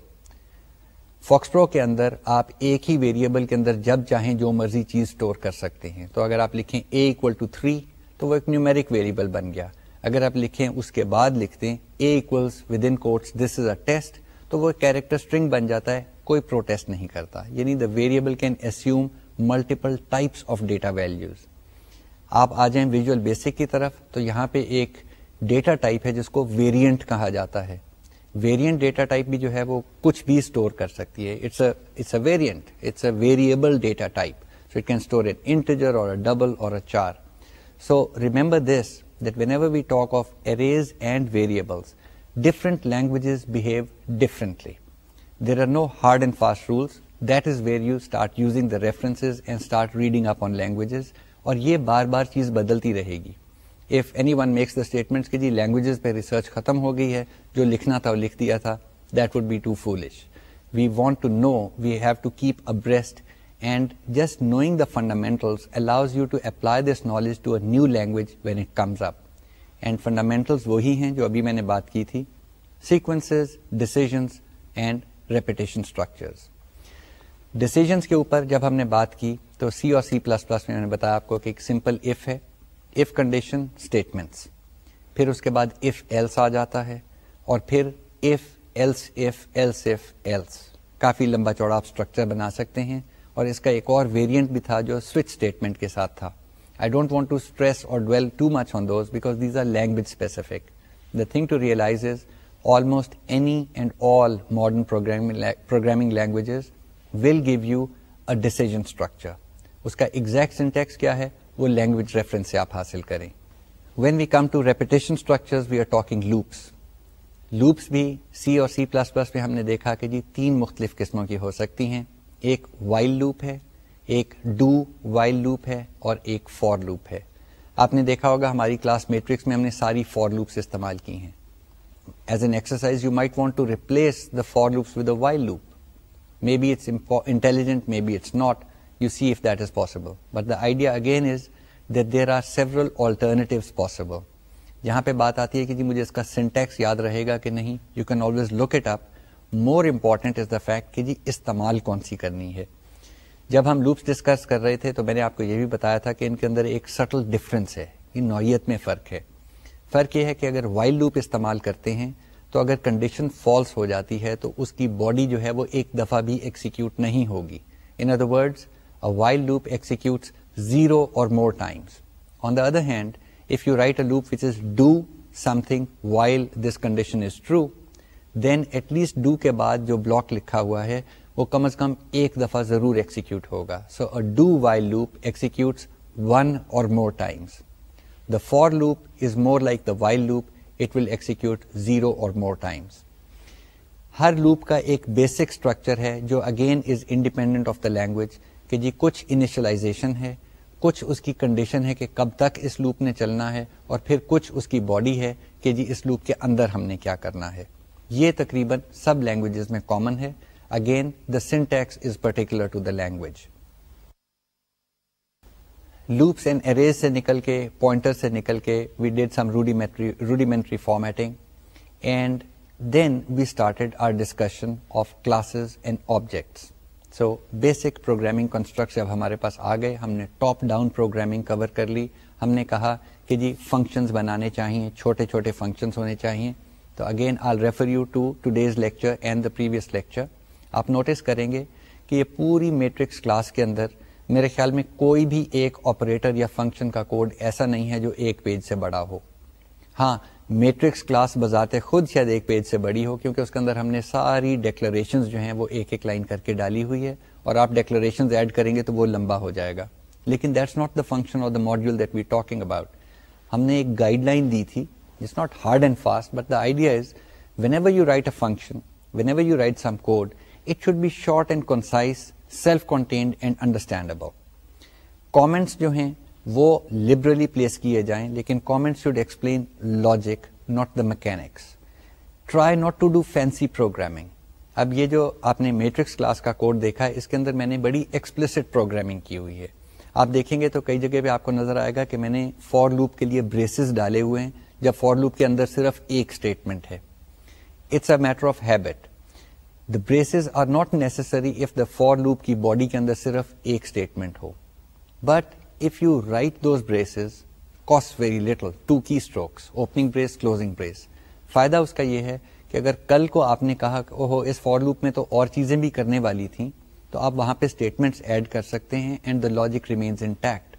A: فوکس پرو کے اندر آپ ایک ہی ویریبل کے اندر جب چاہیں جو مرضی چیز اسٹور کر سکتے ہیں تو اگر آپ لکھیں اے اکول ٹو تھری تو وہ ایک نیومیرک ویریبل بن گیا اگر آپ لکھیں اس کے بعد لکھتے ہیں a a equals with in quotes this is test تو وہ کیریکٹر اسٹرنگ بن جاتا ہے کوئی پروٹیسٹ نہیں کرتا یعنی the variable can assume multiple types of data values آپ آ جائیں ویژول بیسک کی طرف تو یہاں پہ ایک ڈیٹا ٹائپ ہے جس کو ویریئنٹ کہا جاتا ہے ویریئنٹ ڈیٹا ٹائپ بھی جو ہے وہ کچھ بھی اسٹور کر سکتی ہے variant it's a variable data type so it can store an integer اور ڈبل اور a char so remember this that whenever we talk of arrays and variables different languages behave differently there are no hard and fast rules that is where you start using the references and start reading up on languages اور یہ بار بار چیز بدلتی رہے گی if anyone makes the statements کہ جی لینگویجز پہ ریسرچ ختم ہو گئی ہے جو لکھنا تھا وہ لکھ دیا تھا that would be too foolish we want to know we have to keep abreast and just knowing the fundamentals allows you to apply this knowledge to a new language when it comes up and fundamentals وہی ہیں جو ابھی میں نے بات کی تھی sequences decisions and repetition structures decisions کے اوپر جب ہم نے بات کی تو سی اور سی پلس پلس میں میں نے بتایا آپ کو کہ ایک سمپل ہے کنڈیشن اسٹیٹمنٹس پھر اس کے بعد ایلس آ جاتا ہے اور پھر ایلس ایلس ایلس کافی لمبا چوڑا آپ اسٹرکچر بنا سکتے ہیں اور اس کا ایک اور ویریئنٹ بھی تھا جو سوئچ اسٹیٹمنٹ کے ساتھ تھا I don't want to stress اور dwell too much on those because these are language specific the thing to realize is almost any and all مارڈنگ programming languages will go you a decision structure اس کا exact syntax کیا ہے وہ language reference سے آپ حاصل کریں when we come to repetition structures we are talking loops loops بھی C اور سی پلس پلس میں ہم نے دیکھا کہ جی تین مختلف قسموں کی ہو سکتی ہیں ایک وائلڈ لوپ ہے ایک ڈو وائلڈ لوپ ہے اور ایک فور لوپ ہے آپ نے دیکھا ہوگا ہماری کلاس میٹرکس میں ہم نے ساری فور لوپس استعمال کی ہیں پہ بات آتی ہے کہ کہ جی مجھے اس کا یاد رہے گا نہیں you can always look it up more important is the fact کہ جی استعمال کون سی کرنی ہے جب ہم لوپس ڈسکس کر رہے تھے تو میں نے آپ کو یہ بھی بتایا تھا کہ ان کے اندر ایک سٹل ڈفرینس ہے یہ نوعیت میں فرق ہے فرق یہ ہے کہ اگر وائلڈ لوپ استعمال کرتے ہیں تو اگر کنڈیشن فالس ہو جاتی ہے تو اس کی باڈی جو ہے وہ ایک دفعہ بھی ایکسیکیوٹ نہیں ہوگی in other words while loop execute zero or more times on the other hand if you write a loop which is do something while this condition is true then at least do کے بعد جو block لکھا ہوا ہے وہ کم از کم ایک دفعہ ضرور ایکسیکیوٹ ہوگا so do while loop execute one or more times for loop is more like the while loop it will execute zero اور ایک بیسک اسٹرکچر ہے جو again is independent of the language کہ جی کچھ انیشلائزیشن ہے کچھ اس کی کنڈیشن ہے کہ کب تک اس لوپ نے چلنا ہے اور پھر کچھ اس کی باڈی ہے کہ جی اس لوپ کے اندر ہم نے کیا کرنا ہے یہ تقریباً سب لینگویجز میں کامن ہے again the syntax is particular to the language loops and arrays سے نکل کے پوائنٹر سے نکل کے we did some rudimentary rudimentary formatting and then we started our discussion of classes and objects so basic programming construct جب ہمارے پاس آ گئے ہم نے ٹاپ ڈاؤن پروگرامنگ کور کر لی ہم نے کہا کہ جی فنکشنز بنانے چاہئیں چھوٹے چھوٹے فنکشنز ہونے چاہئیں تو again I these lecture and the previous lecture آپ نوٹس کریں گے کہ یہ پوری میٹرکس کلاس کے اندر میرے خیال میں کوئی بھی ایک آپریٹر یا فنکشن کا کوڈ ایسا نہیں ہے جو ایک پیج سے بڑا ہو ہاں میٹرکس کلاس بذات خود شاید ایک پیج سے بڑی ہو کیونکہ اس کے اندر ہم نے ساری ڈیکلریشن جو ہیں وہ ایک ایک لائن کر کے ڈالی ہوئی ہے اور آپ ڈیکلریشن ایڈ کریں گے تو وہ لمبا ہو جائے گا لیکن that's not the function of the module that we talking about ہم نے ایک گائڈ لائن دی تھی not hard and fast but the idea is whenever you write a function whenever you write some code it should be short and concise self contained and understand comments جو ہیں وہ liberally place کیے جائیں لیکن comment should explain logic not the mechanics try not to do fancy programming اب یہ جو آپ نے میٹرکس کلاس کا کوڈ دیکھا ہے اس کے اندر میں نے بڑی ایکسپلسٹ پروگرامنگ کی ہوئی ہے آپ دیکھیں گے تو کئی جگہ پہ آپ کو نظر آئے گا کہ میں نے فور لوپ کے لیے بریسز ڈالے ہوئے ہیں جب فور لوپ کے اندر صرف ایک اسٹیٹمنٹ ہے it's a matter of habit braces are not necessary for loop کی باڈی کے اندر صرف ایک statement who but if you write those cast very brace فائدہ اس کا یہ ہے کہ اگر کل کو آپ نے کہا کہ اس فور لوپ میں تو اور چیزیں بھی کرنے والی تھیں تو آپ وہاں پہ اسٹیٹمنٹ ایڈ کر سکتے ہیں and the logic remains intact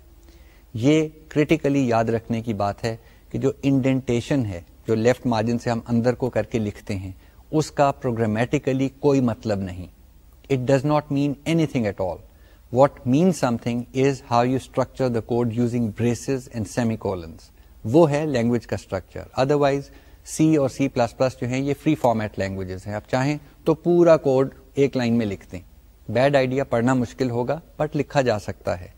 A: یہ کریٹیکلی یاد رکھنے کی بات ہے کہ جو انڈینٹیشن ہے جو لیفٹ مارجن سے ہم اندر کو کر کے لکھتے ہیں اس کا پروگرامیٹیکلی کوئی مطلب نہیں it does not mean anything at all what mean something is how you structure the code using braces and semicolons وہ ہے لینگویج کا اسٹرکچر ادروائز سی اور سی پلس پلس جو ہیں یہ فری فارمیٹ لینگویجز ہیں آپ چاہیں تو پورا کوڈ ایک لائن میں لکھ دیں بیڈ آئیڈیا پڑھنا مشکل ہوگا بٹ لکھا جا سکتا ہے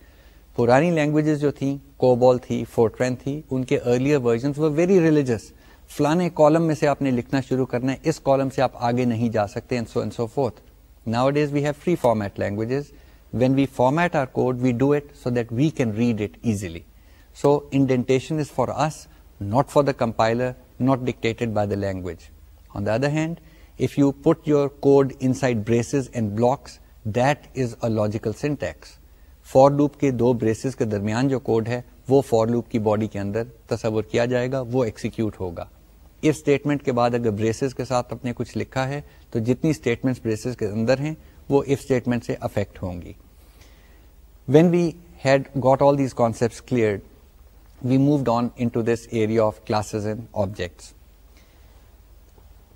A: پرانی لینگویجز جو تھیں کوبال تھی فورٹرین تھی ان کے ارلیئر ورژنس وہ ویری ریلیجس فلانے کالم میں سے آپ نے لکھنا شروع کرنا ہے اس کالم سے آپ آگے نہیں جا سکتے when we format our code view it so that we can read it easily so indentation is for us not for the compiler not dictated by the language on the other hand if you put your code inside braces and blocks that is a logical syntax for loop کے دو بریسز کے درمیان جو code ہے وہ for loop کی body کے اندر تصور کیا جائے گا وہ ایکسیکیوٹ ہوگا اس اسٹیٹمنٹ کے بعد اگر بریسز کے ساتھ اپنے کچھ لکھا ہے تو جتنی اسٹیٹمنٹ بریسز کے اندر ہیں وہ اف اسٹیٹمنٹ سے افیکٹ ہوں گی when we had got all these concepts clear we moved on into this area of classes and objects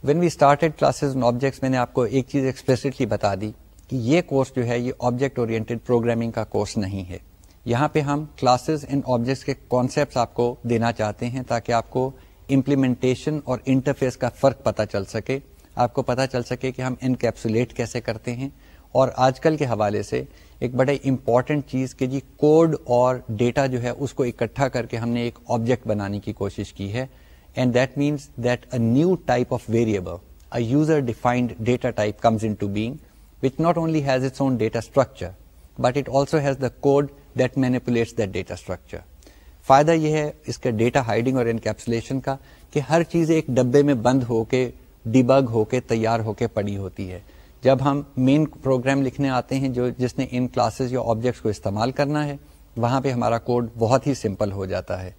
A: when we started classes and objects میں نے آپ کو ایک چیز ایکسپریسلی بتا دی کہ یہ کورس جو ہے یہ آبجیکٹ اورینٹیڈ پروگرامنگ کا کورس نہیں ہے یہاں پہ ہم کلاسز اینڈ آبجیکٹس کے کانسیپٹس آپ کو دینا چاہتے ہیں تاکہ آپ کو امپلیمنٹیشن اور انٹرفیس کا فرق پتہ چل سکے آپ کو پتہ چل سکے کہ ہم انکیپسولیٹ کیسے کرتے ہیں اور آج کل کے حوالے سے ایک بڑے امپورٹنٹ چیز کہ جی کوڈ اور ڈیٹا جو ہے اس کو اکٹھا کر کے ہم نے ایک آبجیکٹ بنانے کی کوشش کی ہے and that means that a new type of variable a user defined data type comes into being which not only has its own data structure but it also has the code that manipulates that data structure فائدہ یہ ہے اس کا data hiding اور encapsulation کا کہ ہر چیز ایک ڈبے میں بند ہو کے ڈیبگ ہو کے تیار ہو کے پڑی ہوتی ہے جب ہم مین پروگرام لکھنے آتے ہیں جو جس نے ان کلاسز یا آبجیکٹس کو استعمال کرنا ہے وہاں پہ ہمارا کوڈ بہت ہی سمپل ہو جاتا ہے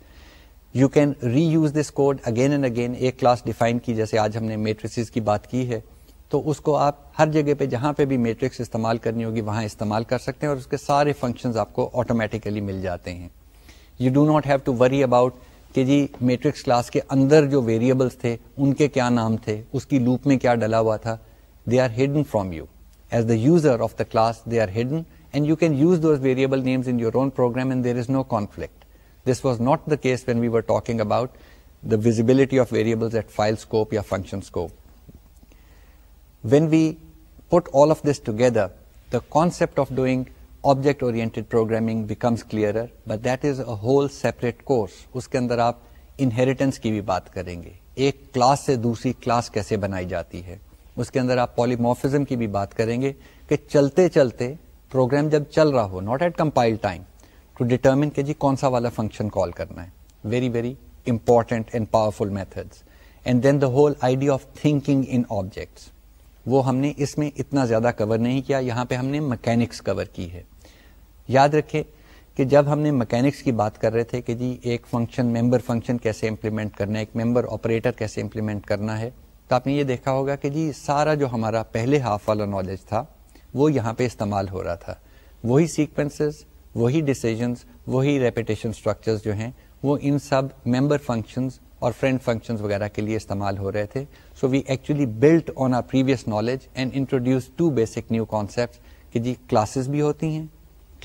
A: you can reuse this code again and again ایک کلاس ڈیفائن کی جیسے آج ہم نے میٹرکسز کی بات کی ہے تو اس کو آپ ہر جگہ پہ جہاں پہ بھی میٹرکس استعمال کرنی ہوگی وہاں استعمال کر سکتے ہیں اور اس کے سارے فنکشنز آپ کو آٹومیٹیکلی مل جاتے ہیں you do not have to worry about کہ جی میٹرکس کلاس کے اندر جو ویریبلس تھے ان کے کیا نام تھے اس کی لوپ میں کیا ڈلا ہوا تھا they are hidden from you as the user of the class they are hidden and you can use those variable names in your own program and there is no conflict this was not the case when we were talking about the visibility of variables at file scope یا function scope when we put all of this together the concept of doing trended programming becomes clearer but that is a whole separate course اس کے اندر آپ inheritance کی بھی بات کریں گے ایک کلاس سے دوسری کلاس کیسے بنائی جاتی ہے اس کے اندر آپ پولیمارفیزم کی بھی بات کریں گے کہ چلتے چلتے پروگرام جب چل رہا ہو not at compile time to determine کہ جی کون سا والا فنکشن کال کرنا ہے very very important and powerful methods and then the whole idea of thinking in objects وہ ہم نے اس میں اتنا زیادہ کور نہیں کیا یہاں پہ ہم نے مکینکس کور کی ہے یاد رکھے کہ جب ہم نے مکینکس کی بات کر رہے تھے کہ جی ایک فنکشن ممبر فنکشن کیسے امپلیمنٹ کرنا ہے ایک ممبر آپریٹر کیسے امپلیمنٹ کرنا ہے تو آپ نے یہ دیکھا ہوگا کہ جی سارا جو ہمارا پہلے ہاف والا نالج تھا وہ یہاں پہ استعمال ہو رہا تھا وہی سیکوینسز وہی ڈسیزنس وہی ریپیٹیشن اسٹرکچرز جو ہیں وہ ان سب ممبر فنکشنز اور فرینڈ فنکشنز وغیرہ کے لیے استعمال ہو رہے تھے so we actually built on our previous knowledge and introduce two basic new concepts کہ جی کلاسز بھی ہوتی ہیں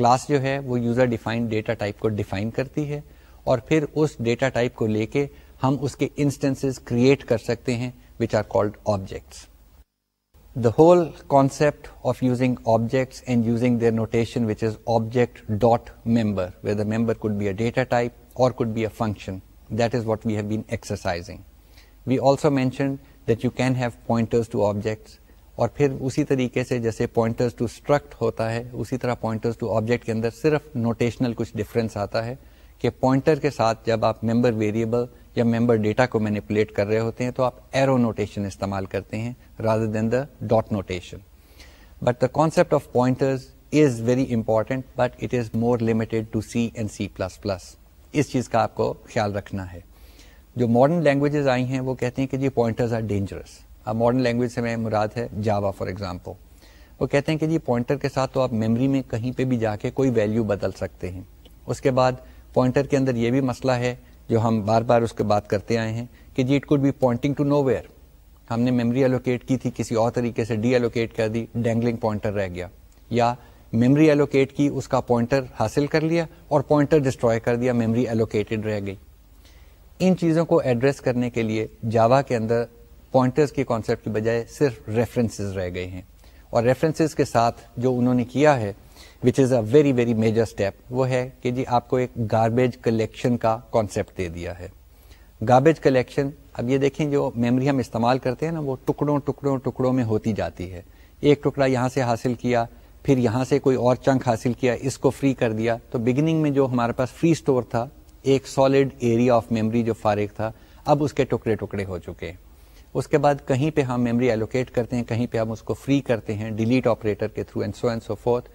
A: کلاس جو ہے وہ یوزر ڈیفائن کرتی ہے اور پھر اس ڈیٹا ٹائپ کو لے کے ہم اس کے انسٹنس کریٹ کر سکتے ہیں which which are called objects objects objects the whole concept of using using and their notation is is object dot member member code code be be a a data type or function that that what we we have have been exercising also you can to اور پھر اسی طریقے سے جیسے pointers to struct ہوتا ہے اسی طرح پوائنٹرز ٹو آبجیکٹ کے اندر صرف نوٹیشنل کچھ ڈفرینس آتا ہے کہ پوائنٹر کے ساتھ جب آپ ممبر ویریبل یا ممبر ڈیٹا کو مینیپولیٹ کر رہے ہوتے ہیں تو آپ ایرو نوٹیشن استعمال کرتے ہیں rather than the dot notation but the concept of pointers is very important but it is more limited C and C plus plus اس چیز کا آپ کو خیال رکھنا ہے جو ماڈرن لینگویجز آئی ہیں وہ کہتے ہیں کہ جی pointers are dangerous modern language سے میں مراد ہے جاوا فار ایگزامپل وہ کہتے ہیں کہ جی پوائنٹر کے ساتھ تو آپ میمری میں کہیں پہ بھی جا کے کوئی ویلو بدل سکتے ہیں اس کے بعد پوائنٹر کے اندر یہ بھی مسئلہ ہے جو ہم بار بار اس کے بات کرتے آئے ہیں کہ جی it could be pointing to nowhere ہم نے میمری الوکیٹ کی تھی کسی اور طریقے سے ڈی الوکیٹ کر دی ڈینگلنگ پوائنٹر رہ گیا یا میمری الوکیٹ کی اس کا پوائنٹر حاصل کر لیا اور پوائنٹر ڈسٹروائے کر دیا میمری الوکیٹڈ رہ گئی ان چیزوں کو ایڈریس کرنے کے لیے جاوا کے اندر پوائنٹرس کے کانسیپٹ کے بجائے صرف ریفرنسز رہ گئے ہیں اور ریفرنسز کے ساتھ جو انہوں نے کیا ہے which is a very very major step وہ ہے کہ جی آپ کو ایک گاربیج کلیکشن کا کانسیپٹ دے دیا ہے گاربیج کلیکشن اب یہ دیکھیں جو میموری ہم استعمال کرتے ہیں نا وہ ٹکڑوں ٹکڑوں ٹکڑوں میں ہوتی جاتی ہے ایک ٹکڑا یہاں سے حاصل کیا پھر یہاں سے کوئی اور چنک حاصل کیا اس کو فری کر دیا تو بگننگ میں جو ہمارے پاس فری اسٹور تھا ایک سالڈ ایریا آف میموری جو فارغ تھا اب اس کے ٹکڑے ٹکڑے ہو چکے ہیں اس کے بعد کہیں پہ ہم میموری ایلوکیٹ کرتے ہیں کہیں پہ ہم اس کو فری کرتے ہیں ڈیلیٹ آپریٹر کے through and so and so forth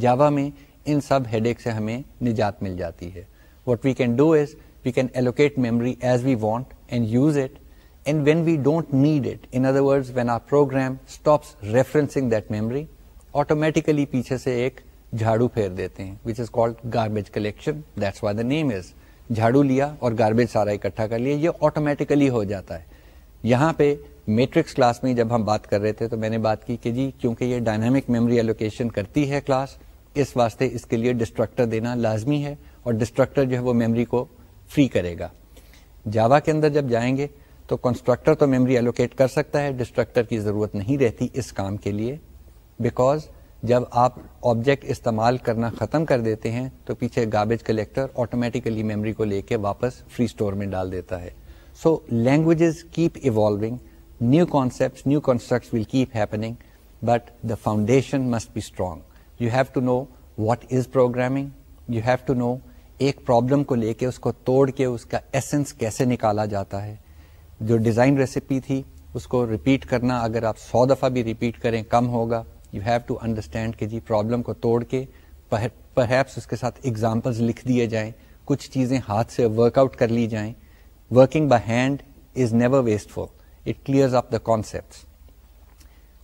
A: Java میں ان سب ہیڈ ایک سے ہمیں نجات مل جاتی ہے what we can do is we can allocate memory as we want and use it and when we don't need it in other word when our program stops referencing that memory automatically پیچھے سے ایک جھاڑو پھیر دیتے ہیں which is called garbage collection that's why the name is جھاڑو لیا اور گاربیج سارا اکٹھا کر لیا یہ آٹومیٹیکلی ہو جاتا ہے یہاں پہ میٹرکس کلاس میں جب ہم بات کر رہے تھے تو میں نے بات کی کہ جی کیونکہ یہ ڈائنامک میموری الوکیشن کرتی ہے کلاس اس واسطے اس کے لیے ڈسٹرکٹر دینا لازمی ہے اور ڈسٹرکٹر جو ہے وہ میموری کو فری کرے گا جاوا کے اندر جب جائیں گے تو کنسٹرکٹر تو میموری الوکیٹ کر سکتا ہے ڈسٹرکٹر کی ضرورت نہیں رہتی اس کام کے لیے بیکاز جب آپ آبجیکٹ استعمال کرنا ختم کر دیتے ہیں تو پیچھے گاربیج کلیکٹر آٹومیٹیکلی میموری کو لے کے واپس فری اسٹور میں ڈال دیتا ہے so languages keep evolving new concepts new concept will keep happening but the foundation must be strong you have to know what is programming you have to know ایک problem کو لے کے اس کو توڑ کے اس کا ایسنس کیسے نکالا جاتا ہے جو ڈیزائن ریسیپی تھی اس کو ریپیٹ کرنا اگر آپ سو دفعہ بھی ریپیٹ کریں کم ہوگا یو ہیو ٹو انڈرسٹینڈ کہ جی پرابلم کو توڑ کے پر ہیپس اس کے ساتھ ایگزامپلس لکھ دیے جائیں کچھ چیزیں ہاتھ سے ورک آؤٹ کر لی جائیں working by hand is never wasteful it clears up the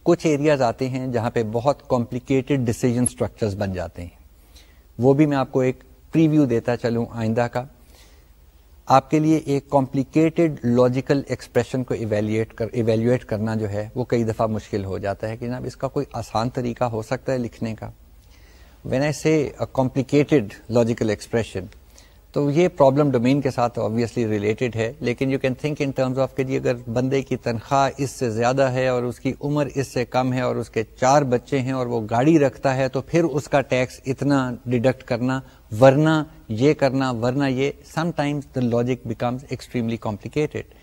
A: کچھ ایریاز آتے ہیں جہاں پہ بہت کمپلیکیٹڈ ڈسیزن اسٹرکچرز بن جاتے ہیں وہ بھی میں آپ کو ایک پریویو دیتا چلوں آئندہ کا آپ کے لیے ایک کمپلیکیٹڈ لاجیکل ایکسپریشن کو ایویلیٹ کر ایویلیٹ کرنا جو ہے وہ کئی دفعہ مشکل ہو جاتا ہے کہ جناب اس کا کوئی آسان طریقہ ہو سکتا ہے لکھنے کا when I say complicated logical expression تو یہ پرابلم ڈومین کے ساتھ آبویسلی ریلیٹڈ ہے لیکن you can think in terms of کہ جی اگر بندے کی تنخواہ اس سے زیادہ ہے اور اس کی عمر اس سے کم ہے اور اس کے چار بچے ہیں اور وہ گاڑی رکھتا ہے تو پھر اس کا ٹیکس اتنا ڈیڈکٹ کرنا ورنہ یہ کرنا ورنہ یہ sometimes the logic becomes extremely complicated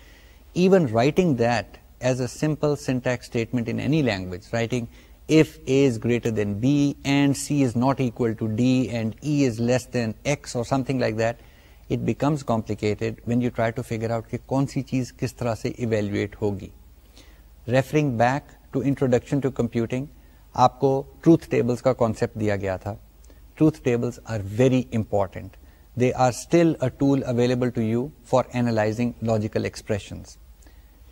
A: even writing that as a simple syntax statement in any language writing if A is is is greater than B and and C not equal to D E than X or something like that, it becomes complicated when you try to figure out کہ کون سی چیز کس طرح سے evaluate ہوگی referring back to introduction آپ کو ٹروتھ ٹیبلس کا کانسیپٹ دیا گیا تھا truth tables are very important they are still a tool available to you for analyzing logical expressions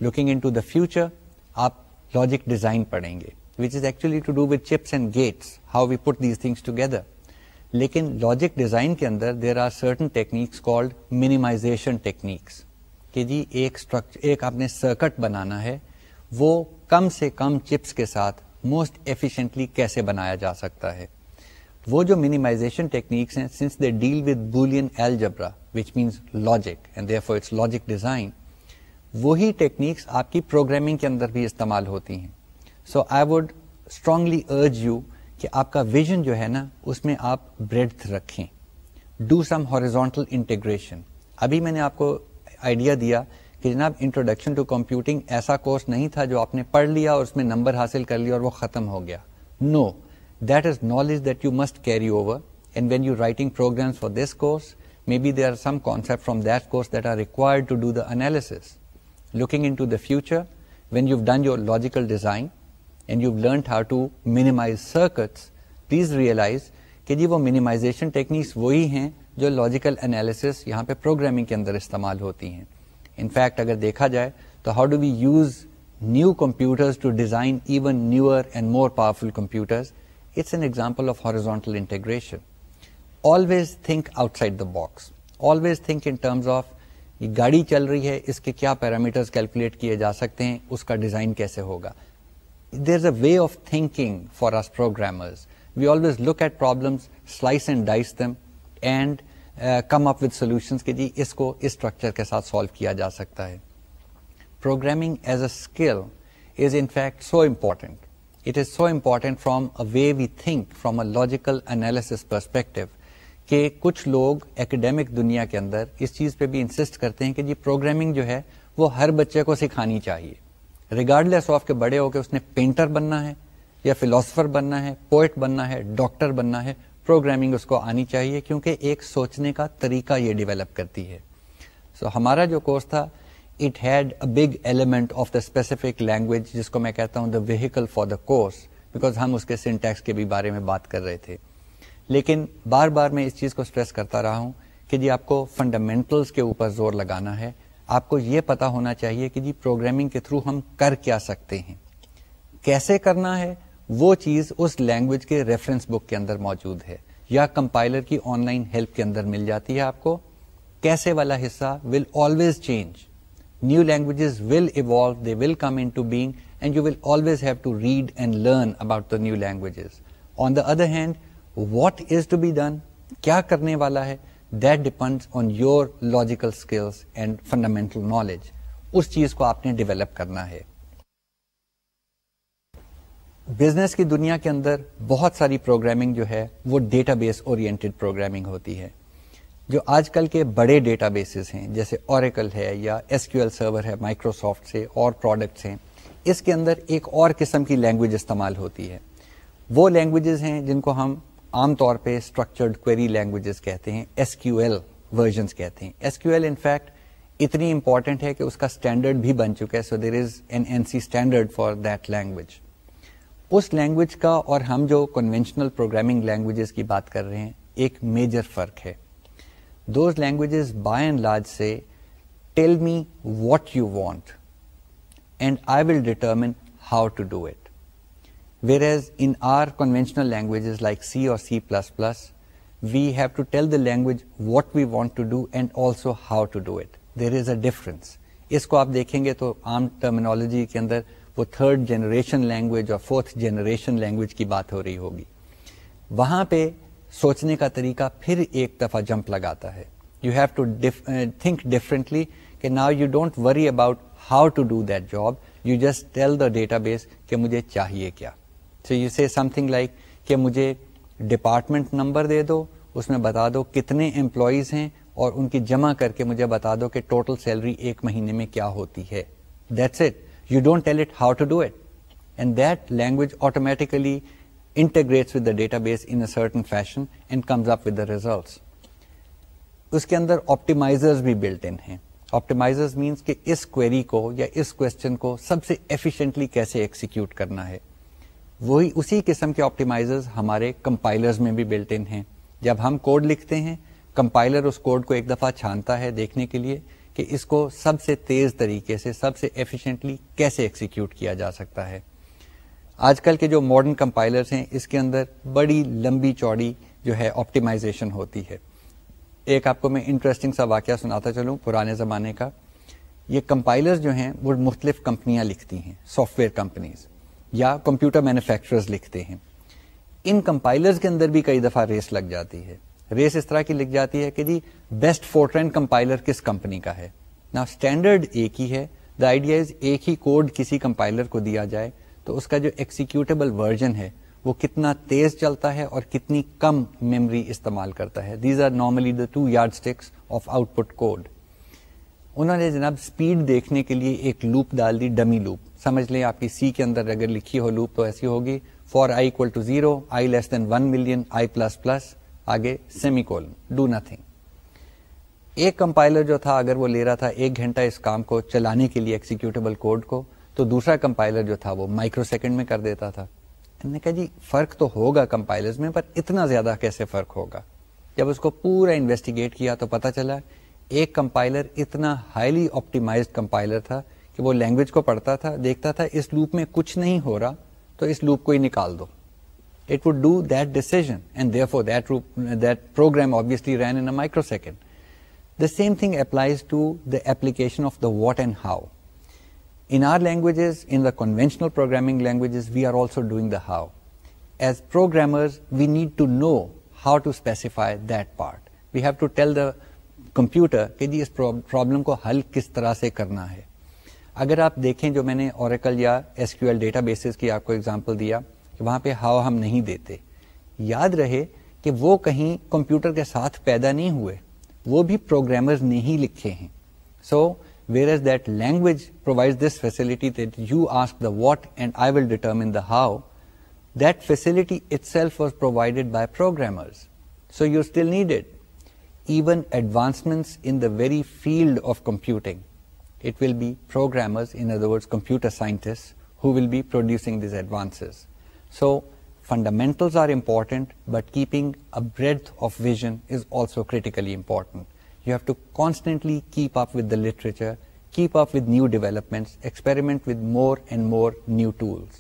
A: looking into the future آپ لاجک ڈیزائن پڑھیں گے لیکن لاجک ڈیزائن کے اندر there are certain techniques techniques called minimization کہ جی ایک ایک آپ نے سرکٹ بنانا ہے وہ کم کم سے چپس کے ساتھ موسٹ ایفیشنٹلی کیسے بنایا جا سکتا ہے وہ جو منیمائزیشن ٹیکنیکس ہیں since they deal with Boolean algebra which means logic and for it's logic design وہی ٹیکنیکس آپ کی پروگرامنگ کے اندر بھی استعمال ہوتی ہیں so I would strongly urge you کہ آپ کا ویژن جو ہے نا اس میں آپ بریتھ رکھیں ڈو سم ہارزونٹل انٹیگریشن ابھی میں نے آپ کو آئیڈیا دیا کہ جناب انٹروڈکشن ٹو کمپیوٹنگ ایسا کورس نہیں تھا جو آپ نے پڑھ لیا اور اس میں نمبر حاصل کر لیا اور وہ ختم ہو گیا no that is knowledge that you must carry over and when you writing programs for this course maybe there are some concept from that course that are required to do the requirements looking into the future when you done your logical design and you learned how to minimize circuits please realize کہ جی وہ minimisation techniques وہی ہیں جو logical analysis یہاں پہ programming کے اندر استعمال ہوتی ہیں ان فیکٹ اگر دیکھا جائے تو how do we use new computers to design even newer and more powerful computers it's an example of horizontal integration always think outside the box always think in terms of یہ گاڑی چل رہی ہے اس کے کیا پیرامیٹرز کیلکولیٹ کیے جا سکتے ہیں اس کا ڈیزائن کیسے ہوگا way of think for our programmer we always look at problem come up with solutions کہ جی اس کو اس اسٹرکچر کے ساتھ سالو کیا جا سکتا ہے programming as a skill is in fact so important it is so important from a way we think from a logical analysis perspective کہ کچھ لوگ اکیڈیمک دنیا کے اندر اس چیز پہ بھی انسسٹ کرتے ہیں کہ جی پروگرامنگ جو ہے وہ ہر بچے کو سکھانی چاہیے ریگارڈ لیس آف کے بڑے ہو کے اس نے پینٹر بننا ہے یا فلاسفر بننا ہے پوئٹ بننا ہے ڈاکٹر بننا ہے پروگرامنگ اس کو آنی چاہیے کیونکہ ایک سوچنے کا طریقہ یہ ڈیولپ کرتی ہے سو so, ہمارا جو کورس تھا it had a big element of the specific language جس کو میں کہتا ہوں the vehicle for the course because ہم اس کے سینٹیکس کے بھی بارے میں بات کر رہے تھے لیکن بار بار میں اس چیز کو اسٹریس کرتا رہا ہوں کہ جی آپ کو فنڈامنٹلس کے اوپر زور لگانا ہے آپ کو یہ پتا ہونا چاہیے کہ جی پروگرامنگ کے تھرو ہم کر کیا سکتے ہیں کیسے کرنا ہے وہ چیز اس لینگویج کے ریفرنس بک کے اندر موجود ہے یا کمپائلر کی آن لائن ہیلپ کے اندر مل جاتی ہے آپ کو کیسے والا حصہ will always change new language will evolve they will come into being and you will always have to read and learn about the new language on the other hand what is to be done کیا کرنے والا ہے that depends on your logical skills and fundamental knowledge اس چیز کو آپ نے develop کرنا ہے بزنس کی دنیا کے اندر بہت ساری پروگرامنگ جو ہے وہ ڈیٹا بیس پروگرامنگ ہوتی ہے جو آج کل کے بڑے ڈیٹا بیسز ہیں جیسے اوریکل ہے یا ایس کیو ایل سرور ہے مائکروسافٹ سے اور پروڈکٹس ہیں اس کے اندر ایک اور قسم کی لینگویج استعمال ہوتی ہے وہ لینگویجز ہیں جن کو ہم عام طور پہ اسٹرکچرڈ کوئری لینگویجز کہتے ہیں ایس کیو ایل ورژنس کہتے ہیں S Q L in fact اتنی امپورٹنٹ ہے کہ اس کا اسٹینڈرڈ بھی بن چکا ہے so there is an ANSI standard for that language us language کا اور ہم جو کنوینشنل پروگرامنگ لینگویجز کی بات کر رہے ہیں ایک میجر فرق ہے those languages by and large say tell me what you want and I will determine how to do it whereas in our conventional languages like C or C plus plus we have to tell the language what we want to do and also how to do it there is a difference اس کو آپ دیکھیں گے تو عام terminology کے اندر وہ third generation language اور فورتھ جنریشن لینگویج کی بات ہو رہی ہوگی وہاں پہ سوچنے کا طریقہ پھر ایک دفعہ جمپ لگاتا ہے you have to think differently کہ نا you don't worry about how to do that job you just tell the database کہ مجھے چاہیے کیا so you say something like کہ مجھے ڈپارٹمنٹ نمبر دے دو اس میں بتا دو کتنے امپلائیز ہیں اور ان کی جمع کر کے مجھے بتا دو کہ ٹوٹل سیلری ایک مہینے میں کیا ہوتی ہے that's it it it you don't tell how to do and that language automatically with the database in certain fashion and comes up with the results اس کے اندر آپٹیمائزرز بھی بلٹ ان ہیں آپٹیمائزر مینس کہ اس query کو یا اس کو سب سے ایفیشینٹلی کیسے ایکسیکیوٹ کرنا ہے وہی اسی قسم کے آپٹیمائزر ہمارے کمپائلرز میں بھی بلٹ ان ہیں جب ہم کوڈ لکھتے ہیں کمپائلر اس کوڈ کو ایک دفعہ چھانتا ہے دیکھنے کے لیے کہ اس کو سب سے تیز طریقے سے سب سے ایفیشینٹلی کیسے ایکسیکیوٹ کیا جا سکتا ہے آج کل کے جو ماڈرن کمپائلرس ہیں اس کے اندر بڑی لمبی چوڑی جو ہے آپٹیمائزیشن ہوتی ہے ایک آپ کو میں انٹرسٹنگ سا واقعہ سناتا چلوں پرانے زمانے کا یہ کمپائلرز جو ہیں وہ مختلف کمپنیاں لکھتی ہیں سافٹ ویئر کمپنیز یا کمپیوٹر مینوفیکچررز لکھتے ہیں ان کمپائلرز کے اندر بھی کئی دفعہ ریس لگ جاتی ہے ریس اس طرح کی لکھ جاتی ہے کہ جی بیسٹ فورٹرین کمپائلر کس کمپنی کا ہے نا اسٹینڈرڈ ایک ہی ہے دا آئیڈیا از ایک ہی کوڈ کسی کمپائلر کو دیا جائے تو اس کا جو ایکسیکیوٹیبل ورژن ہے وہ کتنا تیز چلتا ہے اور کتنی کم میموری استعمال کرتا ہے these are normally the two yardsticks of output code انہوں نے جناب سپیڈ دیکھنے کے لیے ایک لوپ ڈال دی ڈمی لوپ سمجھ لیں آپ کی سی کے اندر اگر لکھی ہو لوپ تو ایسی ہوگی for I equal to zero I less than one million I plus plus آگے سیمی کول ڈو نتھنگ ایک کمپائلر جو تھا اگر وہ لے رہا تھا ایک گھنٹہ اس کام کو چلانے کے لیے ایکسیکیوٹیبل کوڈ کو تو دوسرا کمپائلر جو تھا وہ مائکرو سیکنڈ میں کر دیتا تھا نے کہا جی فرق تو ہوگا کمپائلرز میں پر اتنا زیادہ کیسے فرق ہوگا جب اس کو پورا انویسٹیگیٹ کیا تو پتا چلا ایک کمپائلر اتنا ہائیلی آپ کمپائلر تھا کہ وہ لینگویج کو پڑھتا تھا دیکھتا تھا اس لوپ میں کچھ نہیں ہو رہا تو اس لوپ کو ہی نکال دو it would do that that that decision and therefore program obviously ran in microsecond the same thing applies to the application of the what and how in our languages in the conventional programming languages we are also doing the how as programmers we we need to to to know how specify that part have tell the computer کہ جی اس problem کو حل کس طرح سے کرنا ہے اگر آپ دیکھیں جو میں نے اوریکل یا S Q L databases کی آپ کو اگزامپل دیا کہ وہاں پہ ہاؤ ہم نہیں دیتے یاد رہے کہ وہ کہیں کمپیوٹر کے ساتھ پیدا نہیں ہوئے وہ بھی پروگرامرز نے ہی لکھے ہیں so where is that language provide this facility that you ask the what and I will determine the how that facility itself was provided by programmers so you still need even advancements in the very field of computing it will be programs انپیوٹرسز so fundamental are important but keeping of vision is also critically important you have to constantly keep up with the literature keep up with new development experiment with more and more new tools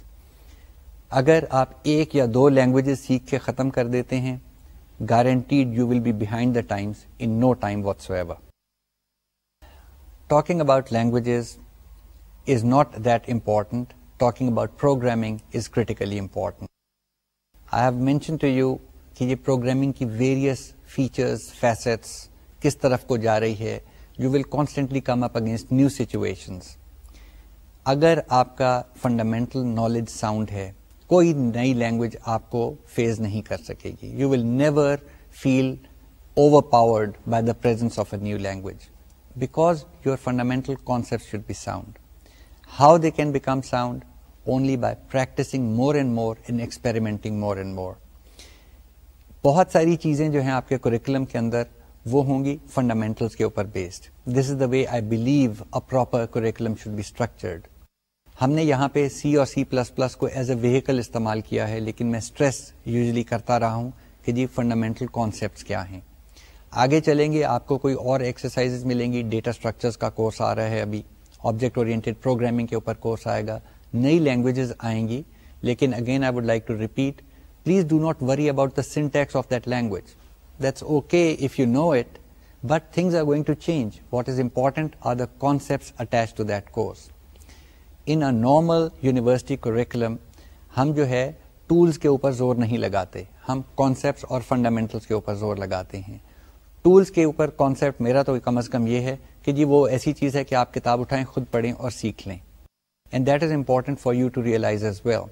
A: اگر آپ ایک یا دو languages سیکھ کے ختم کر دیتے ہیں guaranteed you will be behind the times in no time whatsoever. Talking about languages is not that important. Talking about programming is critically important. I have mentioned to you کہ یہ پروگرامنگ کی various features facets کس طرف کو جا رہی ہے you will constantly come up against new situations اگر آپ کا فنڈامنٹل نالج ساؤنڈ ہے کوئی نئی لینگویج آپ کو فیز نہیں کر سکے گی you will never feel overpowered by the presence of a new language because your fundamental concept should be sound how they can become sound only by practicing more and more in experimenting more and more بہت ساری چیزیں جو ہیں آپ کے curriculum کے اندر وہ ہوں گی فنڈامینٹلس کے اوپر based this is the way I believe a proper curriculum should be structured ہم نے یہاں پہ سی اور سی پلس پلس کو ایز اے ویکل استعمال کیا ہے لیکن میں اسٹریس یوزلی کرتا رہا ہوں کہ جی فنڈامنٹل کانسیپٹس کیا ہیں آگے چلیں گے آپ کو کوئی اور ایکسرسائز ملیں گی ڈیٹا اسٹرکچرس کا کورس آ رہا ہے ابھی آبجیکٹ اورینٹیڈ پروگرامنگ کے اوپر کورس آئے گا نئی لینگویجز آئیں گی لیکن again I would like to repeat please do not worry about the syntax of that language that's okay if you know it but things are going to change what is important are the concept attach to that course in a normal university curriculum ہم جو ہے tools کے اوپر زور نہیں لگاتے ہم concepts اور فنڈامنٹلس کے اوپر زور لگاتے ہیں ٹولس کے اوپر کانسیپٹ میرا تو کم از کم یہ ہے کہ جی وہ ایسی چیز ہے کہ آپ کتاب اٹھائیں خود پڑھیں اور سیکھ لیں and that is important for you to realize as well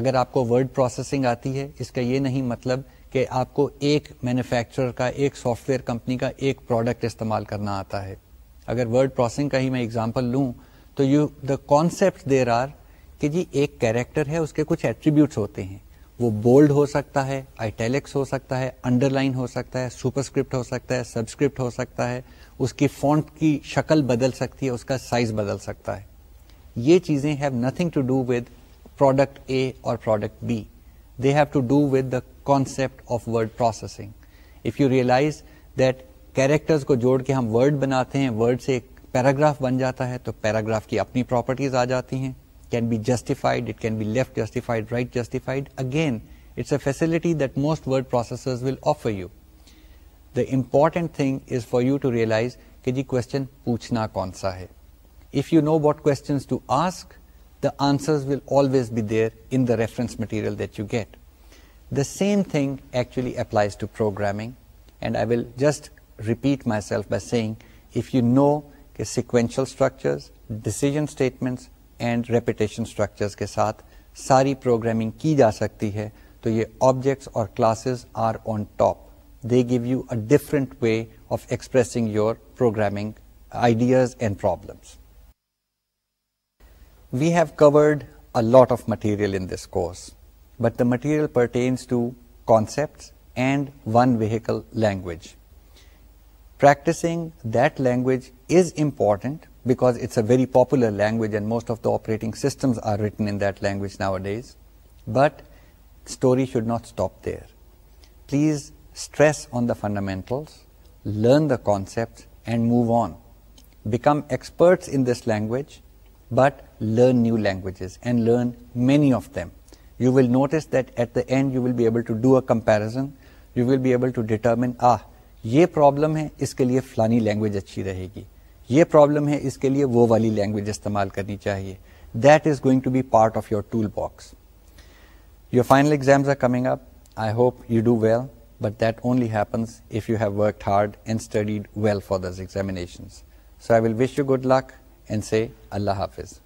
A: اگر آپ کو ورڈ پروسیسنگ آتی ہے اس کا یہ نہیں مطلب کہ آپ کو ایک مینوفیکچرر کا ایک سافٹ ویئر کمپنی کا ایک پروڈکٹ استعمال کرنا آتا ہے اگر ورڈ پروسیسنگ کا ہی میں اگزامپل لوں تو you the concept there are کہ جی ایک کیریکٹر ہے اس کے کچھ ایٹریبیوٹس ہوتے ہیں وہ بولڈ ہو سکتا ہے آئیٹیلیکس ہو سکتا ہے انڈر لائن ہو سکتا ہے سپرسکرپٹ ہو سکتا ہے سبسکرپٹ ہو سکتا ہے اس کی فونٹ کی شکل بدل سکتی ہے اس کا سائز بدل سکتا ہے یہ چیزیں have nothing to do with product A or product B they have to do with the concept of word processing if you realize that characters کو جوڑ کے ہم ورڈ بناتے ہیں ورڈ سے ایک پیراگراف بن جاتا ہے تو پیراگراف کی اپنی پراپرٹیز آ جاتی ہیں can be justified it can be left justified justified right again it's a facility that most word processors will offer you you the important thing is for to realize کہ جی question پوچھنا کون سا ہے if you you know what questions to ask the the the answers will always be there in reference material that get same thing actually applies to programming and I will just repeat myself by saying if you know کہ sequential structures decision statements and repetition structures کے ساتھ ساری پروگرامنگ کی جا سکتی ہے تو یہ آبجیکٹس اور classes are on top they give you a different way of expressing your programming ideas and problems we have covered a lot of material in this course but the material pertains to concept and one vehicle language practicing that language is important because it's a very popular language and most of the operating systems are written in that language nowadays. But story should not stop there. Please stress on the fundamentals, learn the concepts and move on. Become experts in this language, but learn new languages and learn many of them. You will notice that at the end you will be able to do a comparison. You will be able to determine, ah, یہ problem ہے اس کے لیے فلانی language اچھی رہے گی یہ پرابلم ہے اس کے لیے وہ والی لینگویج استعمال کرنی چاہیے that is going to be part of your tool box your final exams are coming up I hope you do well but that only happens if you have work hard and studied well for this examination so I will wish you good luck and say اللہ حافظ